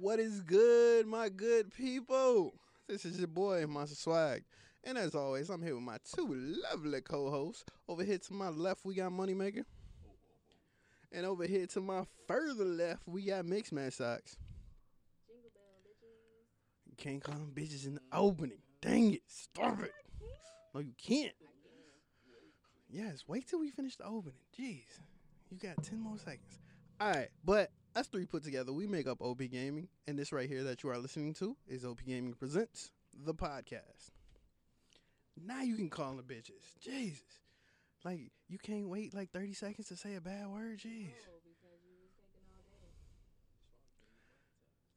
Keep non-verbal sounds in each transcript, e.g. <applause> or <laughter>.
What is good, my good people? This is your boy, Monster Swag. And as always, I'm here with my two lovely co hosts. Over here to my left, we got Moneymaker. And over here to my further left, we got Mix Man Socks. You can't call them bitches in the opening. Dang it. Stop it. No, you can't. Yes, wait till we finish the opening. Jeez. You got 10 more seconds. All right, but us three put together, we make up OP Gaming. And this right here that you are listening to is OP Gaming Presents, the podcast. Now you can call them bitches. Jesus. Like, you can't wait like 30 seconds to say a bad word? Jeez. Oh, because you was all day.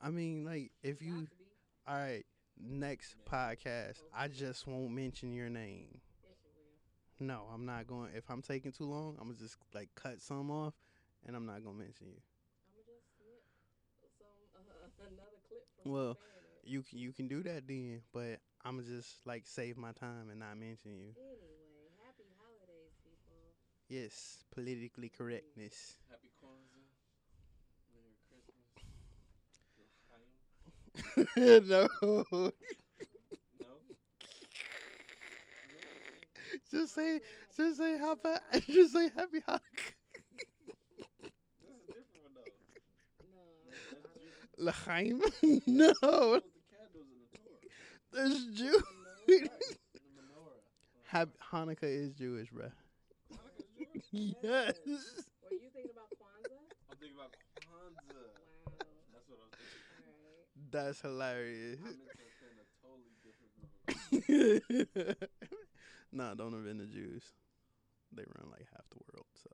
I mean, like, if you. To. All right, next podcast, I just won't mention your name. Yes, you will. No, I'm not going. If I'm taking too long, I'm gonna just like cut some off, and I'm not gonna mention you. I'm going to just snip some, uh, another clip from Well. You can you can do that then, but I'm gonna just like save my time and not mention you. Anyway, happy holidays, people. Yes, politically correctness. Happy Kwanzaa. Merry <laughs> Christmas. no, <laughs> No? just say <laughs> just say happy just say happy Hanukkah. This is a different one though. No, That's I L'chaim? <laughs> no, Put the candles the Torah. there's Jew. don't know. In the menorah. Hab- Hanukkah is Jewish, bruh. Hanukkah's Jewish? Yes. Were you thinking about Kwanzaa? I'm thinking about Kwanzaa. Wow. That's what I was thinking. All right. That's hilarious. I meant a totally different group of people. nah, don't offend the Jews. They run like half the world, so.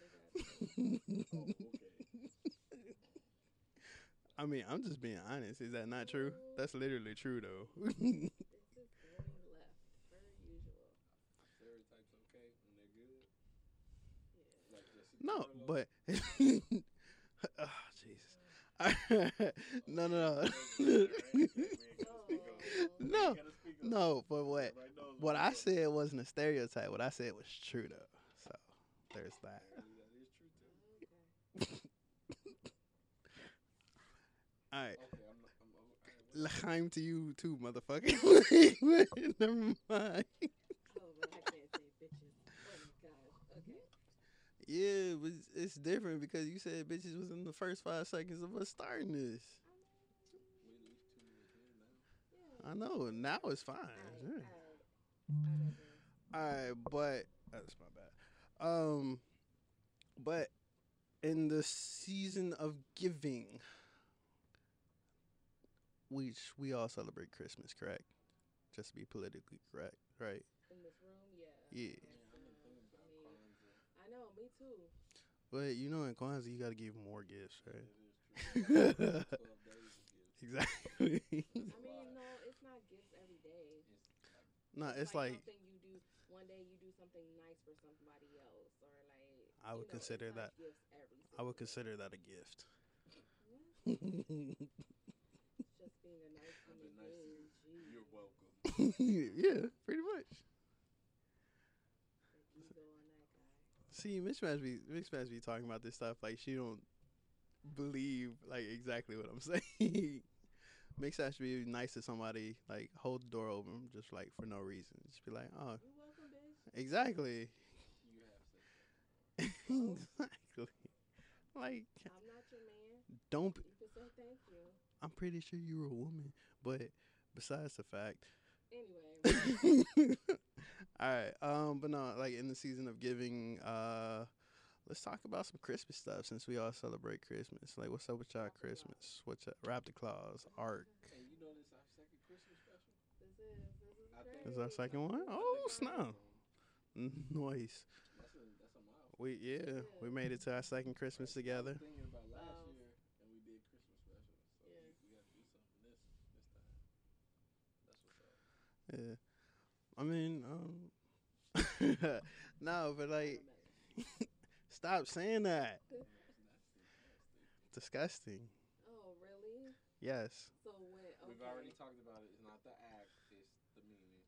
They <laughs> Oh, okay. I mean, I'm just being honest. Is that not true? That's literally true, though. This is going left, per usual. Stereotypes okay when they're good. Yeah. Like Jesse no, but. oh, Jesus. <laughs> <laughs> <laughs> no, no, no. No, no, but what what I said wasn't a stereotype. What I said was true, though. So there's that. That is true too. Okay. All right. Okay, I'm not. I'm, I'm, I'm, L'chaim to you too, motherfucker. <laughs> Never mind. Oh, but I can't say bitches. Oh my gosh. Okay. Yeah, but it's- it's different because you said bitches was in the first five seconds of us starting this. we at least two minutes in now. Yeah. I know. Now it's fine. Alright, Yeah. alright. I digress. All right, but that's my bad. Um, but in the season of giving, which we all celebrate Christmas, correct? Just to be politically correct, right? In this room, yeah. Yeah. Man, I've been thinking about I mean, I know, me too. But you know, in Kwanzaa, you got to give more gifts, right? It is true. <laughs> Twelve days of gifts. exactly. <laughs> I mean, no, it's not gifts every day. It's like no, it's like something you do one day. You do something nice for somebody else, or like I would you know, it's consider not that- Gifts every I would consider that a gift. <laughs> day. Yeah, just being a nice I've human been nice to being. you. Jeez. You're welcome. <laughs> yeah, pretty much. Big ego on that guy. See, Mix Match be Mix Match be talking about this stuff like she don't believe like exactly what I'm <laughs> saying. Mix Match be nice to somebody, like hold the door open, just like for no reason. Just be like, oh, welcome, bitch. exactly, You have <laughs> exactly. Like, I'm not your man. don't. Be, You can say thank you. I'm pretty sure you were a woman, but besides the fact, Anyway, <laughs> all right. Um, but no, like in the season of giving, uh, let's talk about some Christmas stuff since we all celebrate Christmas. Like, what's up with y'all Christmas? What's up? Raptor Claus, Ark. Hey, you know this our second Christmas special? this is this is I think- great. Is our second one? I Oh, think <laughs> I. Nice. That's a that's a milestone. We yeah, we made it to our second Christmas I together. was thinking about last Wow. year, and we did Christmas special, so Yeah. we, we got to do something this this time. That's what's up. Yeah. I mean, um, <laughs> no, but like, <laughs> stop saying that. That's nasty, nasty. Disgusting. Oh, really? Yes. So when okay. We've already talked about it. It's not the act; it's the meaning.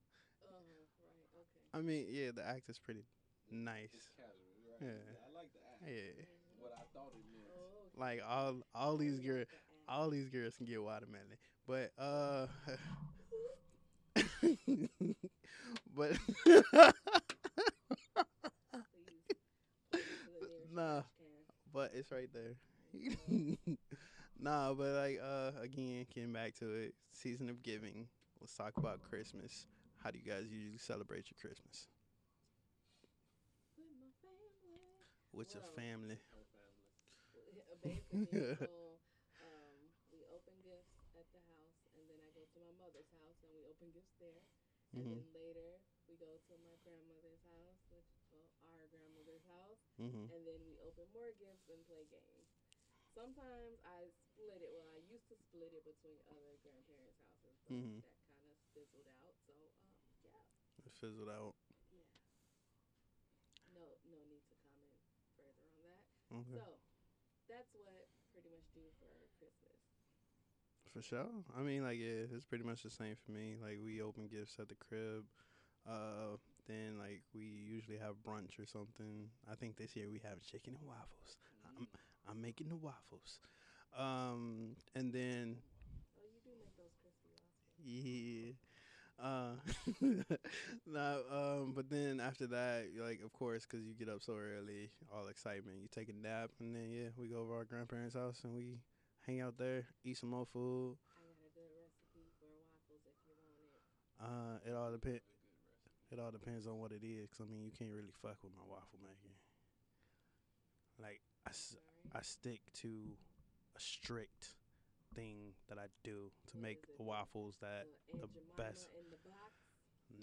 Oh, right. Okay. I mean, yeah, the act is pretty It's nice. casual, right? Yeah. I like the act. Yeah. What I thought it meant. Oh, okay. Like all all these girls, like the act. All these girls can get watermelon, but uh, <laughs> <laughs> but Please. Put it to the nearest Nah. but it's right there. <laughs> nah, but like uh, again, getting back to it, season of giving. Let's talk about Christmas. How do you guys usually celebrate your Christmas? With my family. With your family. <laughs> Her family. Basically, so um, we open gifts at the house, and then I go to my mother's house, and we open gifts there. And then later, we go to my grandmother's house, which well, our grandmother's house, Mhm. and then we open more gifts and play games. Sometimes I split it. Well, I used to split it between other grandparents' houses, but Mhm. that kind of fizzled out. So, um, yeah, It fizzled out. yeah. No, no need to comment further on that. Okay. So, that's what pretty much do for Christmas. For sure. I mean, like, yeah, it's pretty much the same for me. Like, we open gifts at the crib. Uh, then like we usually have brunch or something. I think this year we have chicken and waffles. I'm I'm making the waffles. Um, and then Oh, you do make those crispy waffles. yeah. <laughs> Uh, no, um, but then after that, like, of course, because you get up so early, all excitement, you take a nap, and then yeah, we go over our grandparents' house and we hang out there, eat some more food. I got a good recipe for waffles if you want it. Uh, it all depends. It all depends on what it is, 'cause I mean, you can't really fuck with my waffle making. Like, I, s- Sorry. I stick to a strict thing that I do to What make the waffles that the the Jemima best. in the box.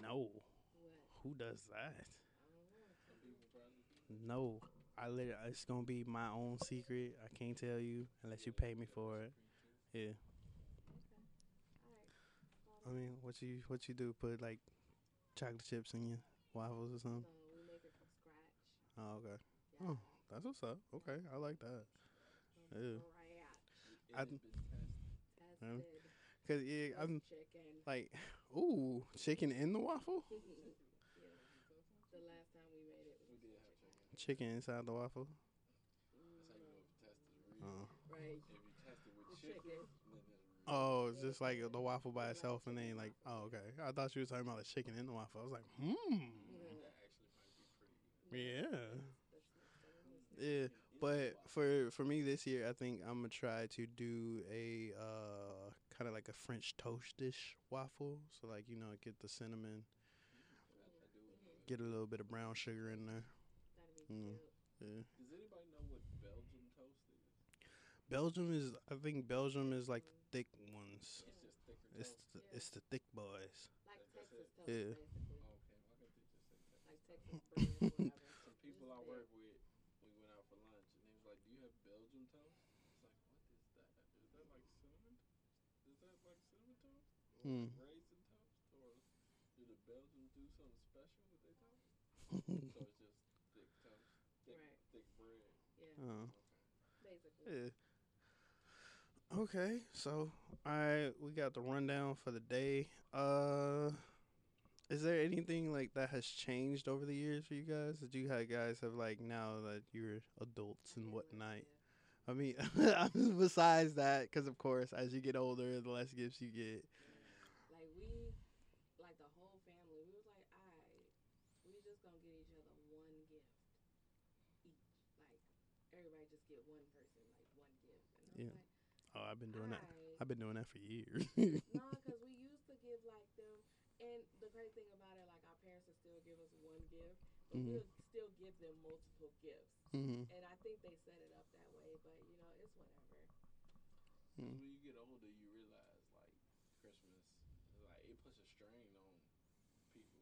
no, What? who does that? I don't know. Some people probably do. No, I literally, it's gonna be my own secret. I can't tell you unless you pay me for it. Yeah, All right. I mean, what you what you do? Put like chocolate chips in your waffles or something? No, we make it from scratch. Oh, okay. Yeah. Oh, that's what's up. Okay, I like that. From ew. scratch. It I, th- um, Cause yeah, I'm chicken. like, ooh, chicken in the waffle, <laughs> yeah. The last time we made it, We was did have chicken. inside the waffle. That's how you know if you tested it Oh, right. If you test it with The chicken, chicken. it's oh, it's just like the waffle by itself, and then like, oh, okay. I thought you were talking about the chicken in the waffle. I was like, hmm, That actually might be pretty good. yeah, That's next on the list. yeah. But for for me this year, I think I'm gonna try to do a uh kind of like a French toast dish waffle. So like you know, get the cinnamon, I, I do it. get a little bit of brown sugar in there. That'd be Mm. Yeah. Does anybody know what Belgian toast is? Belgium is, I think Belgium is like the thick ones. It's just thicker It's toast. the, Yeah. it's the thick boys. Like That's Texas toast, Yeah. basically. Okay, why can't they just say that? Like Texas bread <laughs> whatever. Some people I work with, we went out for lunch, and they was like, "Do you have Belgian toast?" It's like, "What is that? Is that like cinnamon? Is that like cinnamon toast or Hmm. raisin toast, or do the Belgians do something special with their toast?" so it's just thick toast, thick, Right. thick bread. Yeah, Oh. Okay. basically. Okay, so I we got the rundown for the day. Uh, is there anything like that has changed over the years for you guys? That you guys have like now that you're adults and whatnot? I mean, <laughs> besides that, because of course, as you get older, the less gifts you get. Like we, like the whole family, we was like, alright, we just gonna get each other one gift each. Like everybody just get one person like one gift. And I was Yeah. like, Oh, I've been doing that. alright. I've been doing that for years. nah, cause we <laughs> used to give like them, and the great thing about it, like our parents would still give us one gift, but Mhm. we'll still give them multiple gifts. hmm And I think they set it up that way, but you know, it's whatever. 'Cause Mm. when you get older, you realize like Christmas, like it puts a strain on people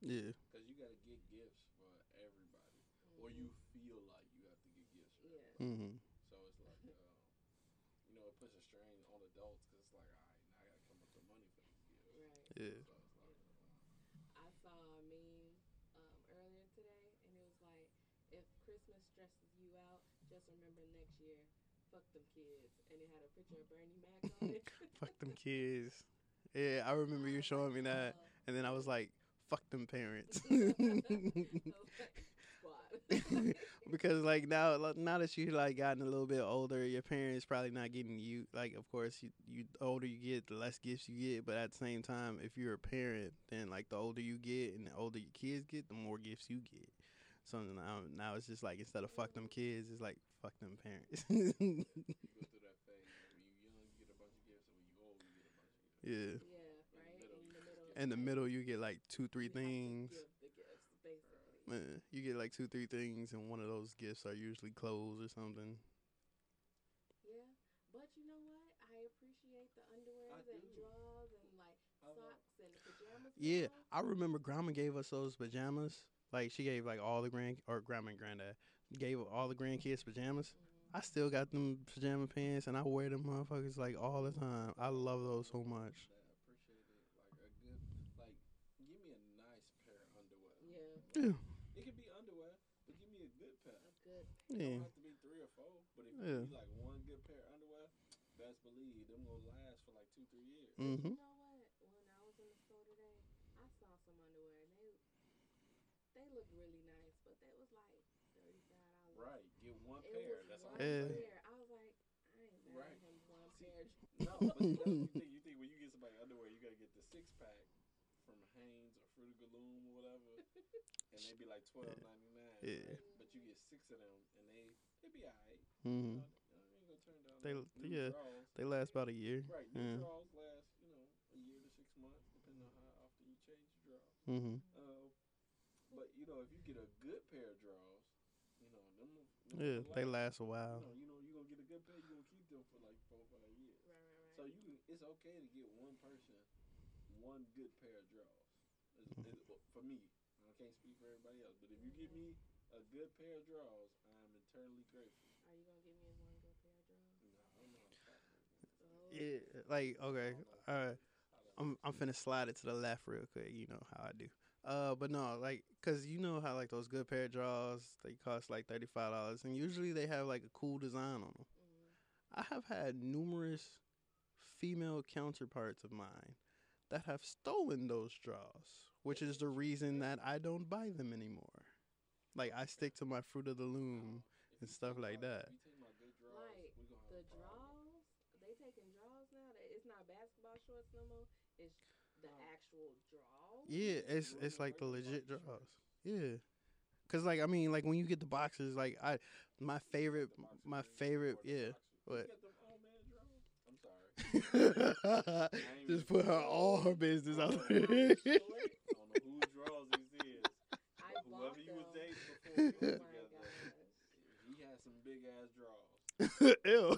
Yeah. because you got to get gifts for everybody, or you feel like you have to get gifts for Yeah. everybody. hmm So it's like, uh, you know, it puts a strain on adults because it's like, all right, now I got to come up with money for these gifts. Right. Yeah. So it's like, uh, I saw a meme um, earlier today, and it was like, if Christmas stresses you just remember next year, fuck them kids. And it had a picture of Bernie Mac on it. <laughs> Fuck them kids. Yeah, I remember you <laughs> showing me that, oh. and then I was like, "Fuck them parents," I was like, "Squad." <laughs> because like now, now that you like gotten a little bit older, your parents probably not getting you. Like, of course, you, you the older you get, the less gifts you get. But at the same time, if you're a parent, then like the older you get and the older your kids get, the more gifts you get. So now, now it's just like instead of fuck them kids, it's like fuck them parents. You go through that <laughs> phase. When you young, you get a bunch of gifts, and when you old, you get a bunch of gifts. yeah. Yeah, right. In the middle. In the middle, you get like two, three you have to things. give the gifts, basically. Man, you get like two, three things, and one of those gifts are usually clothes or something. Yeah, but you know what? I appreciate the underwears and do. drawers and like socks and pajamas. Yeah. I remember grandma gave us those pajamas. Like she gave like all the grand or grandma and granddad gave all the grandkids pajamas. I still got them pajama pants and I wear them motherfuckers like all the time. I love those so much. Appreciate it. Like a good, like, give me a nice pair underwear. Yeah, Yeah. It could be underwear, but give me a good pair. a good. It don't have to be three or four, but if Yeah. you like one good pair of underwear, best believe them gonna last for like two, three years. Mhm. You know what? When I was in the store today, I saw some underwear and they they looked really nice, but they was like thirty five dollars. Right, get one It pair. was That's all. one Yeah. I'm I was like, I ain't buying Right. him one pair. No, but that's what you think. <laughs> You think when you get somebody underwear, you gotta get the six pack from Hanes or Fruit of the Loom or whatever, and they be like twelve ninety nine. Yeah. But you get six of them, and they they be alright. Mhm. You know, you ain't gonna turn down. They- no yeah. Draws. They last about a year. Right, new Yeah. draws last you know a year to six months, depending on how often you change your draws. Mhm. Uh, but you know, if you get a good pair of draws, you know them. them Yeah, they last. last a while. You know, you know, you gonna get a good pair. You gonna keep them for like four, five years. Right, right, So you, can- it's okay to get one person, one good pair of draws. It's, it's, for me, I can't speak for everybody else, but if you give me a good pair of draws, I am eternally grateful. Are you gonna give me one good pair of drawers? No, I don't know how to talk about this. Oh. Yeah, like okay, I don't know. all right. I'm I'm finna slide it to the left real quick. You know how I do. Uh, but no, like, cause you know how like those good pair of drawers they cost like thirty five dollars, and usually they have like a cool design on them. Mhm. I have had numerous female counterparts of mine that have stolen those draws, which is the reason that I don't buy them anymore. Like I stick to my fruit of the loom. And stuff like that. If you take my good draws, Like, we gonna have The a draws, they taking draws now. They- It's not basketball shorts no more. It's the actual draws. Yeah, it's it's like the the legit draws. Yeah. Cause like I mean like when you get the boxes like I my favorite my favorite yeah boxer- what? You got them all man draws? I'm sorry. ain't just put her all her business out there. whose- <laughs> I don't know whose draws these is. I but bought <laughs> whoever you was dating before Oh was my together, gosh. <laughs> he had some big ass draws. Ew.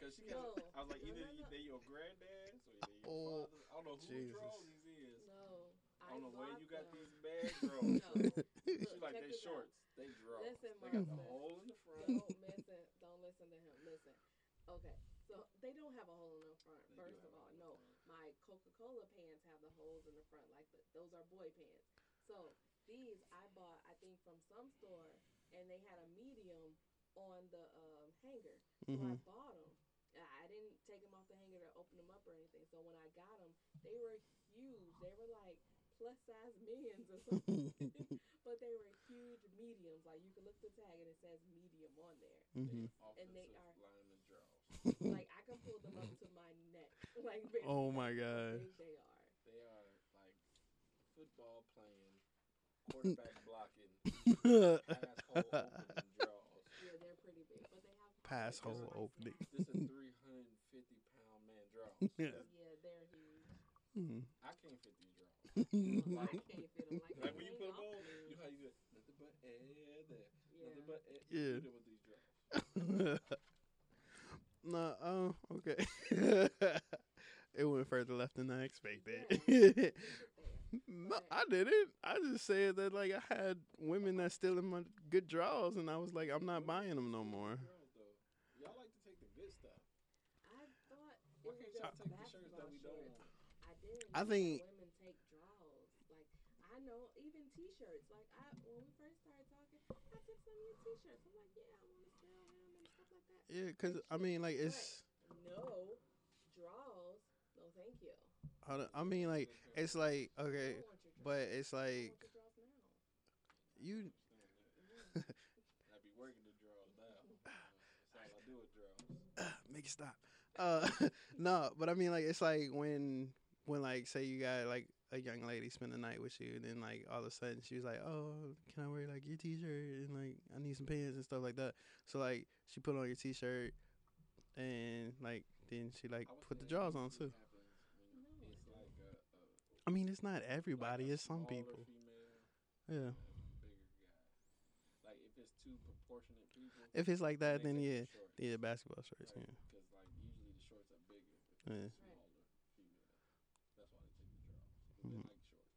Cause she got, I was like, either no, you, no. they your granddad's or your Oh, father's. I don't know whose Jesus. draws these is. No, I don't know where you got them. these bad <laughs> draws. No. <laughs> She like check they this out. shorts. They draws. Listen, they got the hole in the front. Don't listen. Don't listen to him. Listen. Okay, so they don't have a hole in the front. They First of all, no. My Coca-Cola pants have the holes in the front, like the, those are boy pants. So these I bought, I think, from some store, and they had a medium on the um, hanger. So I Mhm. bought them. I didn't take them off the hanger to open them up or anything. So when I got them, they were huge. They were like plus size millions or something. <laughs> but they were huge mediums. Like you could look at the tag and it says medium on there. Mhm. And they are- lineman draws. <laughs> like I can pull them up to my neck. <laughs> Like basically, Oh my God. they are. They are like football playing, quarterback blocking, asshole opening draws. Yeah, they're pretty big, but they have Pass hole opening. This is 350 pound man draws. Yeah. Yeah, they're huge. Mhm. I can't fit these draws. Well, I can't fit them. Like, Like when you put them on, you know how you do it. Nothing but air there. Yeah. Nothing but air. Yeah. You with these draws. <laughs> nah, um, okay. <laughs> it went further left than I expected. Yeah, <laughs> keep it there. no, I didn't. I just said that like I had women that still in my good draws, and I was like, I'm not buying them no more. Y'all like to take the good stuff. I thought Why can't y'all take the shirts that we don't want? I didn't. I know think- T-shirts. Like I, when we first started talking, I took some of your T-shirts. I'm like, yeah, I want to sell them and stuff like that. Yeah, cause I mean, like it's but no draws. No, thank you. I mean, like it's like okay, but it's like you. I be working the draws now. That's all I do with draws. <sighs> Make it stop. Uh, <laughs> no, but I mean, like it's like when when like say you got like a young lady spend the night with you, and then like all of a sudden she was like, "Oh, can I wear like your t-shirt and like I need some pants and stuff like that." So like she put on your t-shirt, and like then she like put the drawers on too. happens like a, a I mean, it's not everybody; a it's some people. Female, Yeah. and a bigger guy. Like if it's two proportionate people. If it's like that, then yeah, the yeah, basketball shorts. right? Yeah. Because like usually the shorts are bigger. Yeah. it's a smaller female. That's why they take the drawers. 'cause Mhm. They like shorts.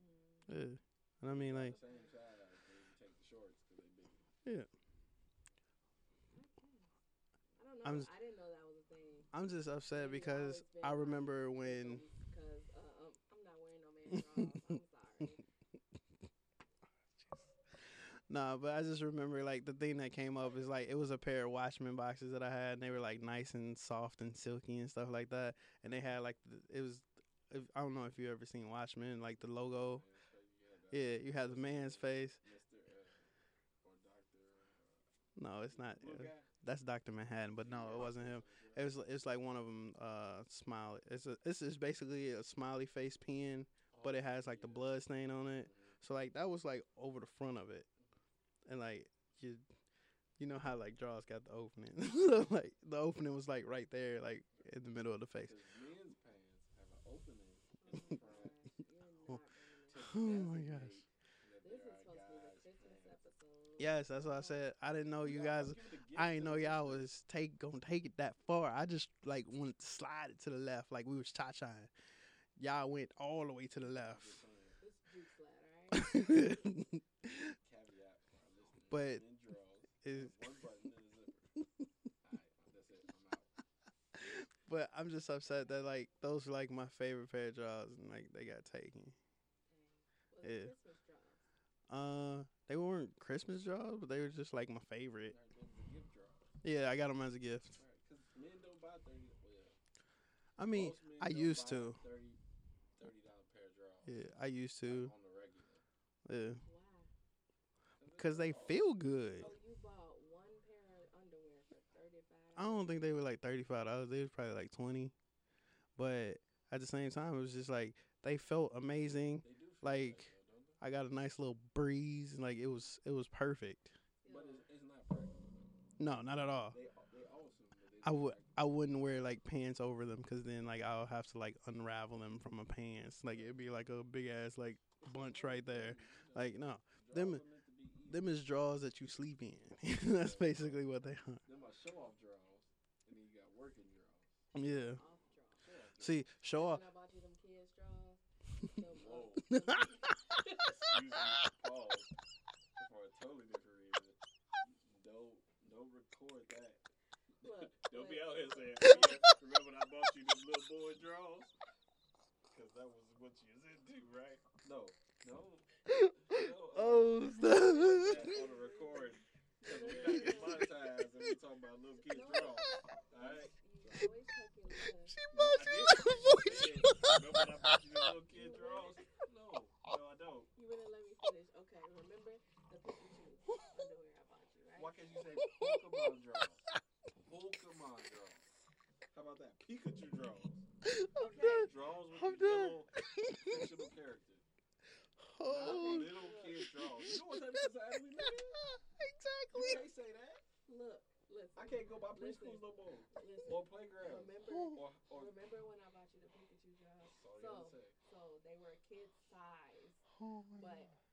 Mm. Yeah. And I mean, like, the same size, then you take the shorts because they bigger. yeah. I don't know. I'm s- I didn't know that was a thing. I'm just upset Maybe because I remember when. Because uh, um, I'm not wearing no man's drawers. I'm <laughs> sorry. <laughs> Nah, but I just remember like the thing that came up is like it was a pair of Watchmen boxes that I had, and they were like nice and soft and silky and stuff like that. And they had like the, it was, if, I don't know if you ever seen Watchmen, like the logo. Man, so you had, uh, Yeah, you have the man's face. Mr. Uh, or Doctor. Uh, No, it's not. uh. That's Doctor Manhattan, but no, it wasn't him. It was it's like one of them. Uh, smile. It's a this is basically a smiley face pen, but it has like the blood stain on it. So like that was like over the front of it, and like you, you know how like drawers got the opening. so <laughs> like the opening was like right there, like in the middle of the face. Men's pants have an opening <laughs> in the front You're Oh my gosh. This there is supposed to be the Christmas episode. Yes, that's what I said. I didn't know you guys. don't give it a gift I didn't know y'all was take gonna take it that far. I just like wanted to slide it to the left, like we was cha chaing. Y'all went all the way to the left. Just saying. It's <laughs> juke slide, alright? Caveat for our listeners. <laughs> But is have one button and a zipper. <laughs> Alright, that's it. But I'm just upset that like those are like my favorite pair of drawers and like they got taken. Was Yeah. Christmas draws? Uh, they weren't Christmas drawers, but they were just like my favorite. Right, them the gift drawers. Yeah, I got them as a gift. Right, men don't buy thirty. Well, I mean, men I don't used buy to. 30 thirty dollar pair of drawers. Yeah, I used like, to. on the regular. Yeah, Why? cause they feel good. So you bought one pair of underwear for thirty-five. I don't think they were like thirty five dollars. They was probably like twenty. But at the same time, it was just like they felt amazing. They do feel like, I got a nice little breeze. and, Like it was, it was perfect. But it's, it's not practical. No, not at all. They they awesome, I would I wouldn't wear like pants over them because then like I'll have to like unravel them from my pants. Like it'd be like a big ass like bunch right there. Like no, them- are meant to be easy. them is drawers that you sleep in. <laughs> That's basically what they are. Them are show off drawers, and then you got working drawers. Yeah. Off draw. Show off drawers. See, show off. <laughs> When I bought <laughs> you them kids draws, them, uh, Whoa. Excuse me. Pause. For a totally different reason. Don't don't record that. Look, <laughs> Don't be out here saying, <laughs> yeah, remember when I bought you them little boy drawers? Because that was what you was into, right? No. No. no Oh, That on the record. Because we not monetized and we talking about little kids No. drawers. Alright? You always tuck your she No, I must did. have I voice. did. Remember when I bought you them little kid drawers? No. No, I don't. You wouldn't let me finish. Okay, remember the Pikachu underwear I bought you, right? Why can't you say Pokemon drawers? Pokemon drawers. How about that? Pikachu drawers. I'm Okay. done. Drawers with I'm the done. little fictional character. <laughs> Not Oh, little kid drawers. You know what type of society we live? You exactly. can't say that. Look, listen. I can't go by Listen. preschools no more. Listen. Or playgrounds. Remember, Or, or remember when I bought you the Pikachu draws? That's all you gotta So, so they were kid size, Oh my but God.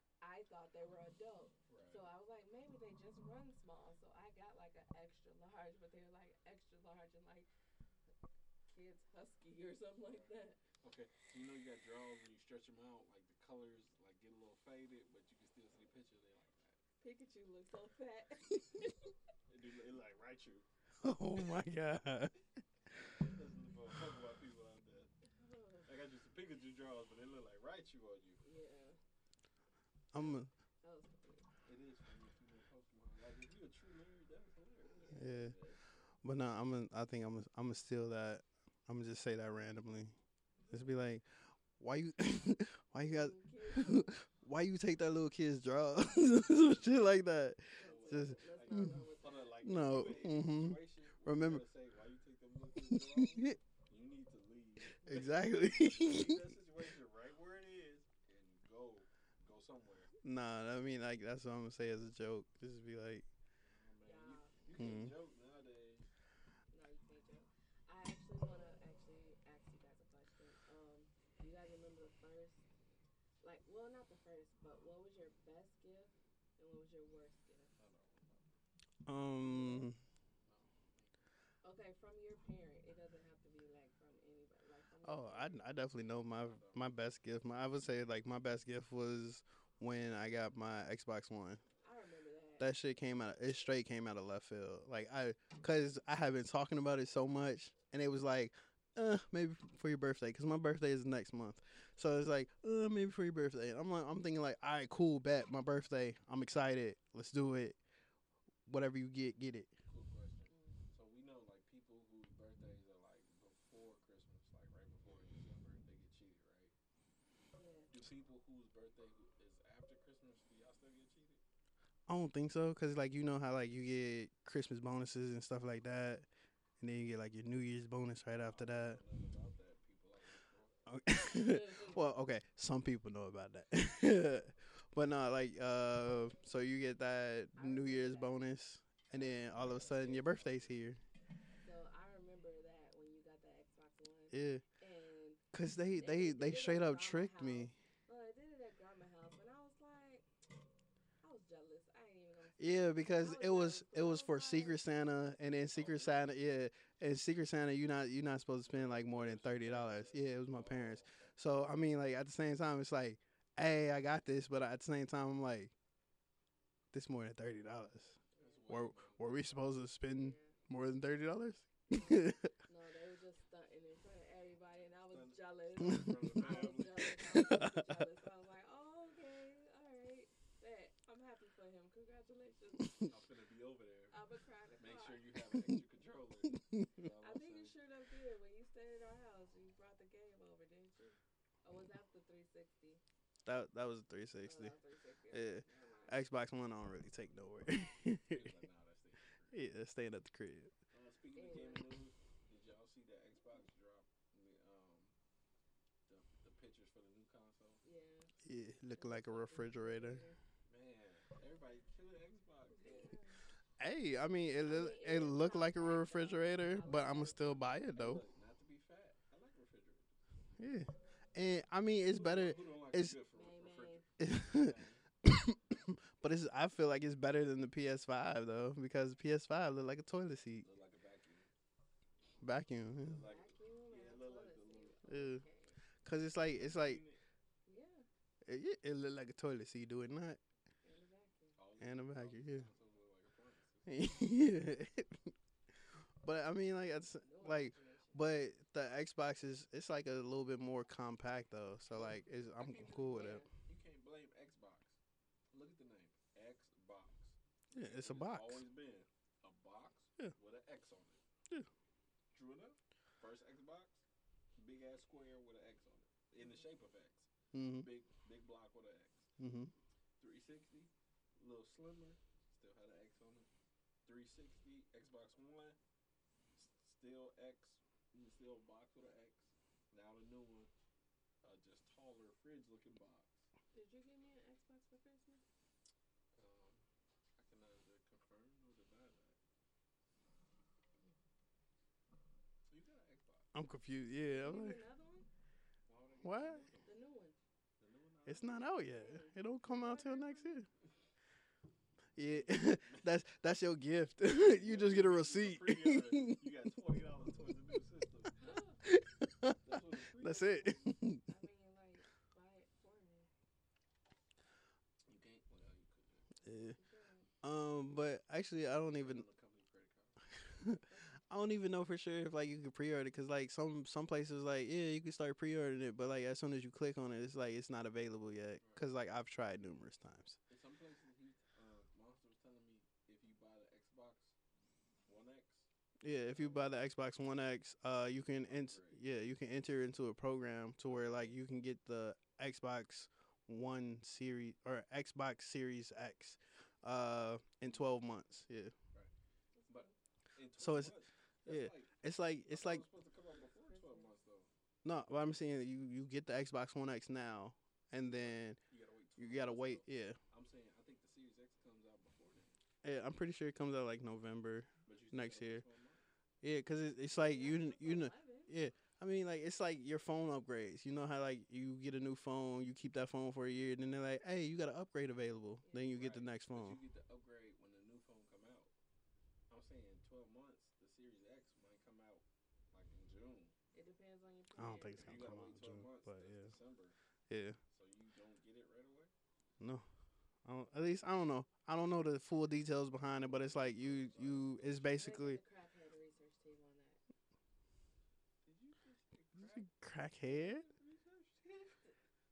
I thought they were adult. Right. So I was like, maybe they just run small. So I got like an extra large, but they were like extra large and like kids husky or something like that. Okay, so you know you got draws and you stretch them out, like the colors like get a little faded, but you can still see the picture. They like that. Pikachu looks so fat. <laughs> It, do, it like Raichu. <laughs> Oh my God. That's for Pokemon people out there. I got you some Pikachu drawers, but they look like Raichu on you. yeah, I'm. A, that was funny. It is funny if you. Like if you a true nerd, that was. Yeah. But no, I'm. A, I think I'm. A, I'm gonna steal that. I'm gonna just say that randomly. Just be like, why you, <laughs> why you got, <laughs> why you take that little kid's draw? <laughs> Shit like that. Just- let's not go with On a, like, No, mhm. Remember- you need to leave. exactly. leave that situation right where it is and go go somewhere. Nah, I mean like that's what I'm gonna say as a joke. Just be like, Oh, you, you Hmm. can't joke nowadays. No, you can't joke. I actually want to actually ask you guys a question. Um, do you guys remember the first, like, well, not the first, but what was your best gift and what was your worst gift? um, Okay, from your parent. It doesn't have to be like from anybody. Like from oh, I. I definitely know my my best gift. My I would say like my best gift was when I got my Xbox One. I remember that. That shit came out. It straight came out of left field. Like I, cause I have been talking about it so much, and it was like, uh, maybe for your birthday, cause my birthday is next month. So it's like, uh, maybe for your birthday. And I'm like, I'm thinking like, all right, cool, bet my birthday. I'm excited. Let's do it. Whatever you get, get it. Cool question. So we know like people whose birthdays are like before Christmas, like right before December, they get cheated, right? yeah. Do people whose birthday who- is after Christmas, do y'all still get cheated? I don't think so, cause like you know how like you get Christmas bonuses and stuff like that, and then you get like your New Year's bonus right after that. I don't know nothing about that. People like before. well, okay, some people know about that, <laughs> but no, like, uh, so you get that New Year's bonus, and then all of a sudden your birthday's here. So I remember that when you got the Xbox One. Yeah, And cause they They they did they straight up tricked me. house. well, I did it at grandma house, and I was like, I was jealous. I ain't even gonna. Yeah, because oh, it was it was was for Secret Santa, and then Secret Santa, yeah, and Secret Santa, you not you not supposed to spend like more than thirty dollars. Yeah, it was my parents. So I mean, like at the same time, it's like, hey, I got this, but at the same time, I'm like, this more than thirty dollars. Were were we supposed to spend more than thirty dollars? No, they were just stunting in front of everybody, and I was jealous. better from the I was jealous. I was <laughs> jealous. I was like, oh, okay, all right. Bet. I'm happy for him. Congratulations. I'm finna be over there. I've been crying to Make you have an extra controller. I think you saying. sure enough did when you stayed at our house. You brought the game over, didn't you? Or was that the 360? that that was a three Oh, sixty. that was 360. Yeah. Never mind. Xbox One, I don't really take nowhere. He like, nah, <laughs> yeah, staying at the crib. Uh, speaking of gaming news, did y'all see that Xbox drop the um the, the pictures for the new console? Yeah. Yeah, looking like a refrigerator. Man, everybody killing Xbox. Yeah. Hey, I mean, it I mean, it it is look like a refrigerator, but I'ma still buy it though. not to be fat. I like refrigerators. Yeah, and I mean, it's better. Who don't like it's- good for refrigerator? <coughs> but it's. I feel like it's better than the PS5 though, because PS5 look like a toilet seat, Look like a vacuum. vacuum. Yeah. like Vacuum yeah, look like the little- Okay. Cause it's like it's like it? Yeah. it, it look like a toilet seat, do it not? And the vacuum. All And a vacuum, these yeah. consoles look like appliances. yeah. <laughs> but I mean, like it's like, but the Xbox is it's like a little bit more compact though, so like it's, I'm cool with it. You can't blame Xbox. Look at the name, Xbox. Yeah, it's a box. Always been a box Yeah. with an X on it. Yeah. True enough. First Xbox, big ass square with an X on it, in the shape of X. Mm-hmm. Big big block with an X. Mm-hmm. 360, a little slimmer, still had an X. 360, Xbox One, still X, still box with an X. Now the new one, uh, just taller fridge looking box. Did you give me an Xbox for Christmas? Um, I can neither confirm nor deny that. So you got an Xbox? I'm confused. Yeah, I'm like, another one? Why would I What? The new one. The new one? it's not out yet. It don't come out till next year. Yeah, <laughs> that's that's your gift. <laughs> you just get a receipt. Pre-order. you got <laughs> twenty dollars towards the new system. That's, that's it. I mean, like, buy it for me. You can't. Well, you could. yeah. Um, but actually, I don't even On the company credit card. I don't even know for sure if like you could pre-order because like some some places like yeah you can start pre-ordering it, but like as soon as you click on it, it's like it's not available yet. Cause like I've tried numerous times. In some places, he, uh, Monster was telling me if you buy the Xbox One X, Yeah, if you buy the Xbox One X, uh, you can ent- yeah you can enter into a program to where like you can get the Xbox One Series or Xbox Series X, uh, in twelve months. Yeah, But- So it's- months, Yeah. like, It's like it's like it was supposed to come out before twelve months no. What I'm saying you you get the Xbox One X now, and then You gotta wait. you gotta wait. Yeah, I'm saying I think the Series X comes out before then. yeah. I'm pretty sure it comes out like November. But Next year. 12. Yeah, cause it's, it's like you you know. 11. Yeah, I mean, like it's like your phone upgrades. You know how like you get a new phone, you keep that phone for a year, and then they're like, "Hey, you got an upgrade available." Then you get the Right, next but phone. You get the upgrade when the new phone come out. I'm saying 12 months. The Series X might come out like in June. It depends on your I don't think it's gonna come out wait in June, months. but yeah, December. yeah. So you don't get it right away. No, I don't, at least I don't know. I don't know the full details behind it, but it's like you you. It's They basically get the crackhead research team on that. Did you just say Is crack it crackhead.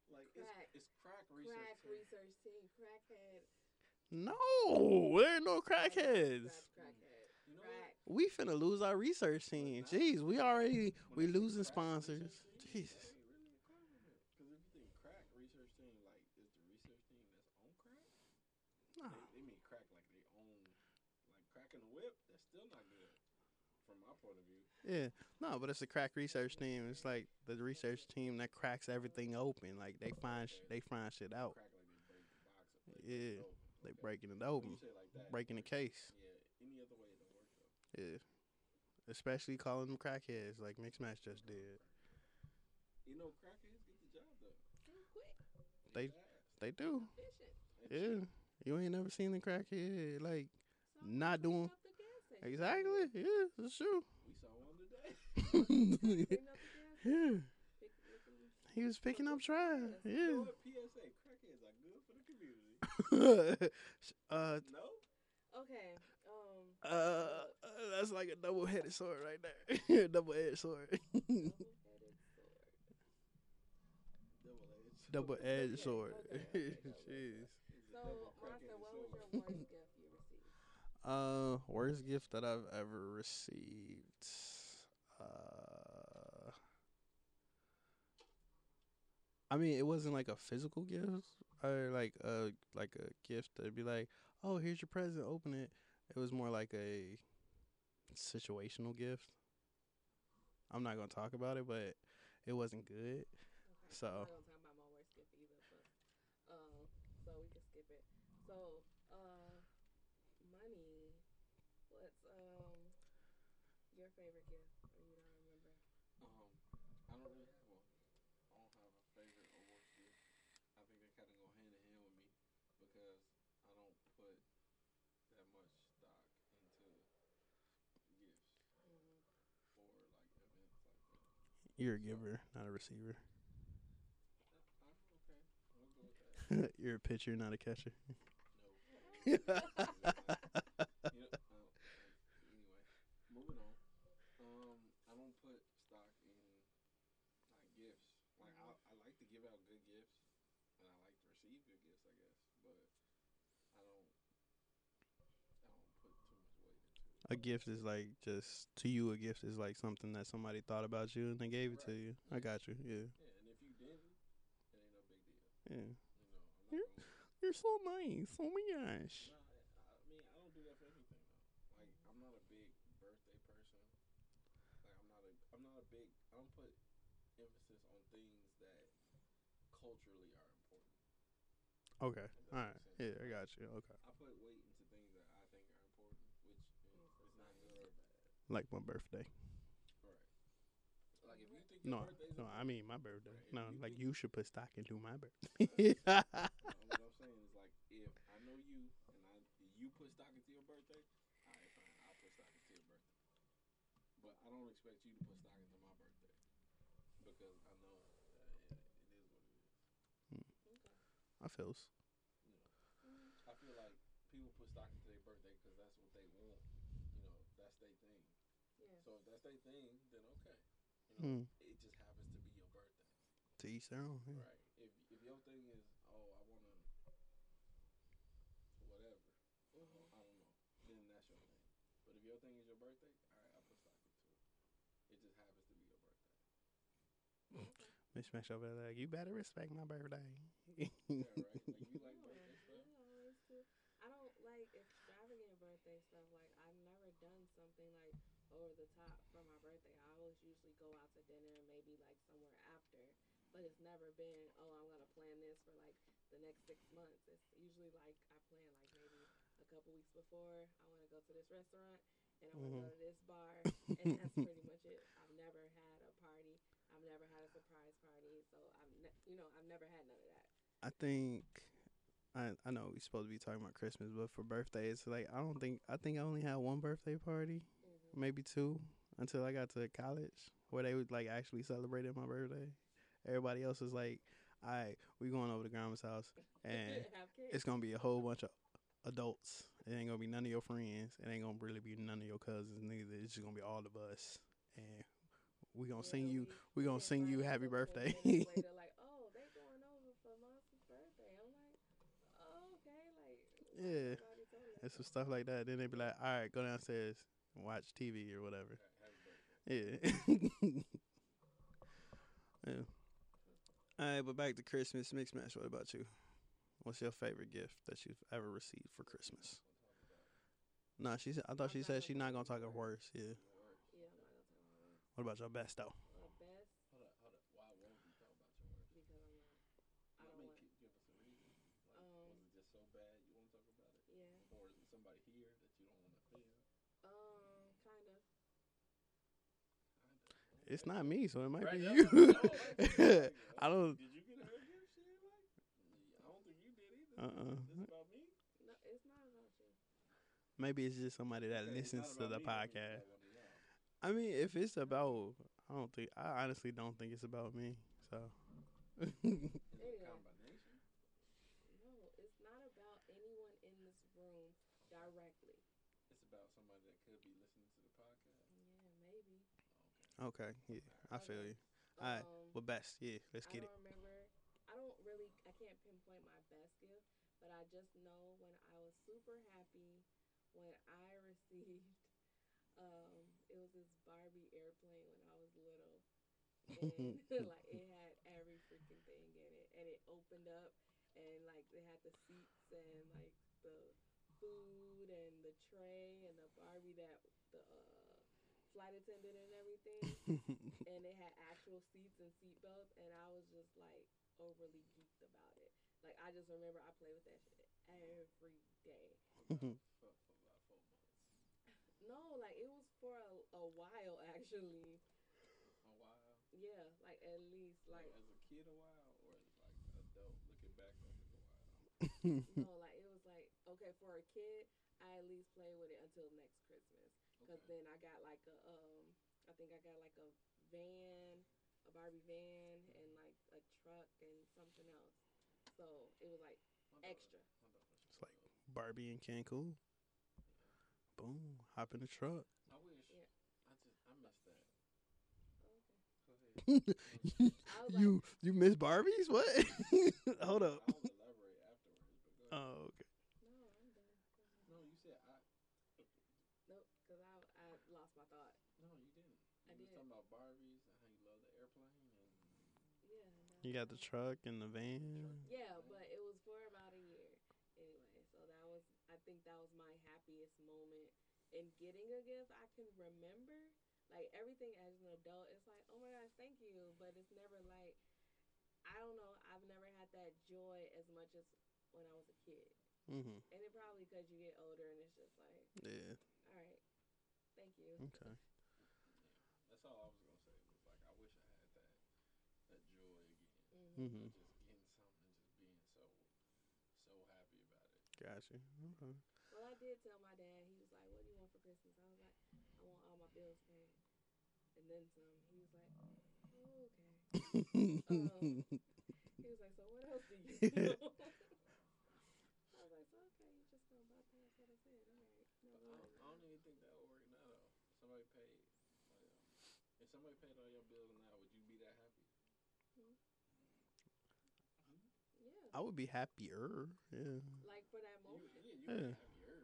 Like Crack. it's it's crack research. Crack team. research team. Crackhead. No, there ain't no crackheads. Crackhead. You know Crack. We finna lose our research team. Jeez, we already we When they say losing sponsors. research Jesus. that ain't really a compliment. 'Cause if you think crack research team, like, is the research team that's on crack? Nah. They, they mean crack like they own, like crack in the whip. That's still not good, from my point of view. Yeah, no, but it's a crack research team. It's like the research team that cracks everything open. Like they find sh- they find shit out. Crack like they break the box. Or break Yeah. They breaking it open, you say it like that, breaking the case. Yeah, any other way it don't work though. Yeah, especially calling them crackheads like Mix Match just did. You know, crackheads get the job done. Quick. They- They do. Yeah, you ain't never seen the crackhead like Not doing- up the gas station. exactly. Yeah, that's true. <laughs> he was picking up trash. You know Yeah. PSA, crackheads are good for the community. <laughs> uh, No? Okay. Um. uh, uh, that's like a double-headed sword right there. <laughs> double-edged sword. double-headed sword. Double-edged. double-edged sword. Okay, okay. Jeez. So, double Monster, crackheaded what was your worst gift you received? Uh, worst gift that I've ever received. Uh, I mean, it wasn't like a physical gift or like a like a gift that'd be like, "Oh, here's your present, open it." It was more like a situational gift. I'm not gonna talk about it, but it wasn't good. Okay. So- I'm not gonna talk about my worst gift either, but um, so we can skip it. So, uh, money. What's um your favorite gift? Or you don't remember? Um, I don't really have one. I don't have a favorite or worst gift. I think they kind of go hand in hand with me because I don't put that much stock into gifts Mm, or like events like that. You're a giver, not a receiver. I'm okay. We'll go with that. <laughs> You're a pitcher, not a catcher. No. <laughs> <laughs> You know, uh, anyway, moving on. Um, I don't put stock in like gifts. Like I, I like to give out good gifts, and I like to receive good gifts, I guess. But I don't, I don't put too much weight into it. A gift is like just to you. A gift is like something that somebody thought about you and they gave it to you. I got you. Yeah, Yeah, and if you didn't, it ain't no big deal. yeah. You know, You're- gonna. You're so nice. Oh my gosh. Nah, I, I mean, I don't do that for everything though. Like, I'm not a big birthday person. Like, I'm not a, I'm not a big. I don't put emphasis on things that culturally are important. Okay. All right. Yeah, I got you. Okay. I put weight into things that I think are important, which is, is not good or bad. Like my birthday. Right. Like, if you think No, no. I mean my birthday. Right, No, you like you should put stock into my birthday. <laughs> no, what I'm saying is like, if I know you and I, you put stock into your birthday, all right, fine, I'll put stock into your birthday. But I don't expect you to put stock into my birthday because I know that it, it is what it is. Okay. I feels. Mm, I feel like people put stock into their birthday because that's what they want. You know, that's their thing. Yeah. So if that's their thing, then okay. You know, Hmm. it just happens to be your birthday, To each their own. Yeah. right? If if your thing is, oh, I wanna, whatever, Mhm. I don't know, then that's your thing. But if your thing is your birthday, all right, I'll put stock into it. It just happens to be your birthday. Miss Smash over there like you better respect my birthday. Yeah, right. <laughs> Like you like birthday stuff. we always do. I don't like extravagant birthday stuff. Like I've never done something like over the top for my birthday. I always usually go out to dinner and maybe like somewhere after, but it's never been oh I'm gonna plan this for like the next six months. It's usually like I plan like maybe a couple weeks before. I want to go to this restaurant and I want to Mhm. go to this bar, and that's pretty much it. I've never had a party. I've never had a surprise party, so I'm ne- you know I've never had none of that. I think I I know we're supposed to be talking about Christmas, but for birthdays, like I don't think I think I only had one birthday party, maybe two, until I got to college where they would like actually celebrated my birthday. Everybody else is like, "All right, we going over to grandma's house, and <laughs> it's gonna be a whole bunch of adults. It ain't gonna be none of your friends. It ain't gonna really be none of your cousins neither. It's just gonna be all of us, and we gonna Yeah, sing you. we- We gonna sing you happy birthday. <laughs> like, oh, they going over for birthday. I'm like, oh, okay, like, Yeah. and some stuff like that. Then they be like, "All right, go downstairs and watch TV or whatever." Yeah. <laughs> yeah. All right, but back to Christmas. Mix Match. What about you? What's your favorite gift that you've ever received for Christmas? Nah, she said. I thought she said she's not gonna talk her worst. Yeah. Yeah, I'm not gonna talk about it. What about your best though? Uh, best Hold up, hold up. Why won't you talk about your work? because I'm not. I I don't mean, want. gi- give us a reason. Like, Um, was it just so bad you won't talk about it, Yeah. or is it somebody here that you don't want to offend? Um, kind of. Kinda. It's not me, so it might Right, be you. I don't. <laughs> Did you get a gift? She ain't like. I don't think you did either. Uh-uh. This about me. No, it's not about you. Maybe it's just somebody that Okay, listens to the me, podcast. about one of y'all. I mean, if it's about, I don't think. I honestly don't think it's about me. So. Is it Anyway. a combination? No, it's not about anyone in this room directly. It's about somebody that could be listening to the podcast. Yeah, maybe. Okay. Yeah, I feel Okay. you. Alright, Um, Well, best. Yeah, let's I get it. remember. I don't really. I can't pinpoint my best gift, but I just know when I was super happy when I <laughs> received. Um, it was this Barbie airplane when I was little, and <laughs> <laughs> like it had every freaking thing in it, and it opened up, and like they had the seats and like the food and the tray and the Barbie that the uh, flight attendant and everything <laughs> and it had actual seats and seat belts, and I was just like overly geeked about it. Like I just remember I played with that shit every day. <laughs> For, for about four months. No, like it was for a, a while actually. A while. Yeah, like at least Like, like as a kid, a while, or as like adult looking back on it, a while. <laughs> no, like it was like okay for a kid. I at least played with it until next Christmas, cause Okay. then I got like a um, I think I got like a van, a Barbie van, and like a truck and something else. So it was like extra. my daughter, she It's like- Barbie and Cancun. Boom. Hop in the truck. I wish. Yeah. I just I missed that. Okay. Go ahead. <laughs> I like, you you miss Barbies? What? <laughs> Hold up. I'll elaborate afterwards, but go ahead. Oh, okay. no, I'm done. Go ahead. no, you said I. Nope, because I, I lost my thought. No, you didn't. I You was did. talking about Barbies and how you love the airplane and. Yeah. and You got the truck and the van. Yeah, but it was for about a year anyway. So that was, I think that was my happiest moment in getting a gift. I can remember like everything as an adult. It's like, oh my gosh, thank you, but it's never like, I don't know. I've never had that joy as much as when I was a kid, Mm-hmm. and it probably because you get older and it's just like, Yeah. all right, thank you. Okay. That's all I was gonna. Was like I wish I had that that joy again. hmm Mm-hmm. Just getting something, and just being so so happy about it. Gotcha. Okay. Well, I did tell my dad. He was like, "What do you want for Christmas?" I was like, "I want all my bills paid, and then some." He was like, oh, "Okay." <laughs> Um, He was like, "So what else do you?" do?" <laughs> I was like, "So okay, you just gonna bypass what I said? All right, no, I don't, I don't even think that would work now though. Somebody paid. Like, um, if somebody paid all your bills now, would you be that happy? Yeah, I would be happier. Yeah. like for that You, moment. yeah, you Yeah. happier,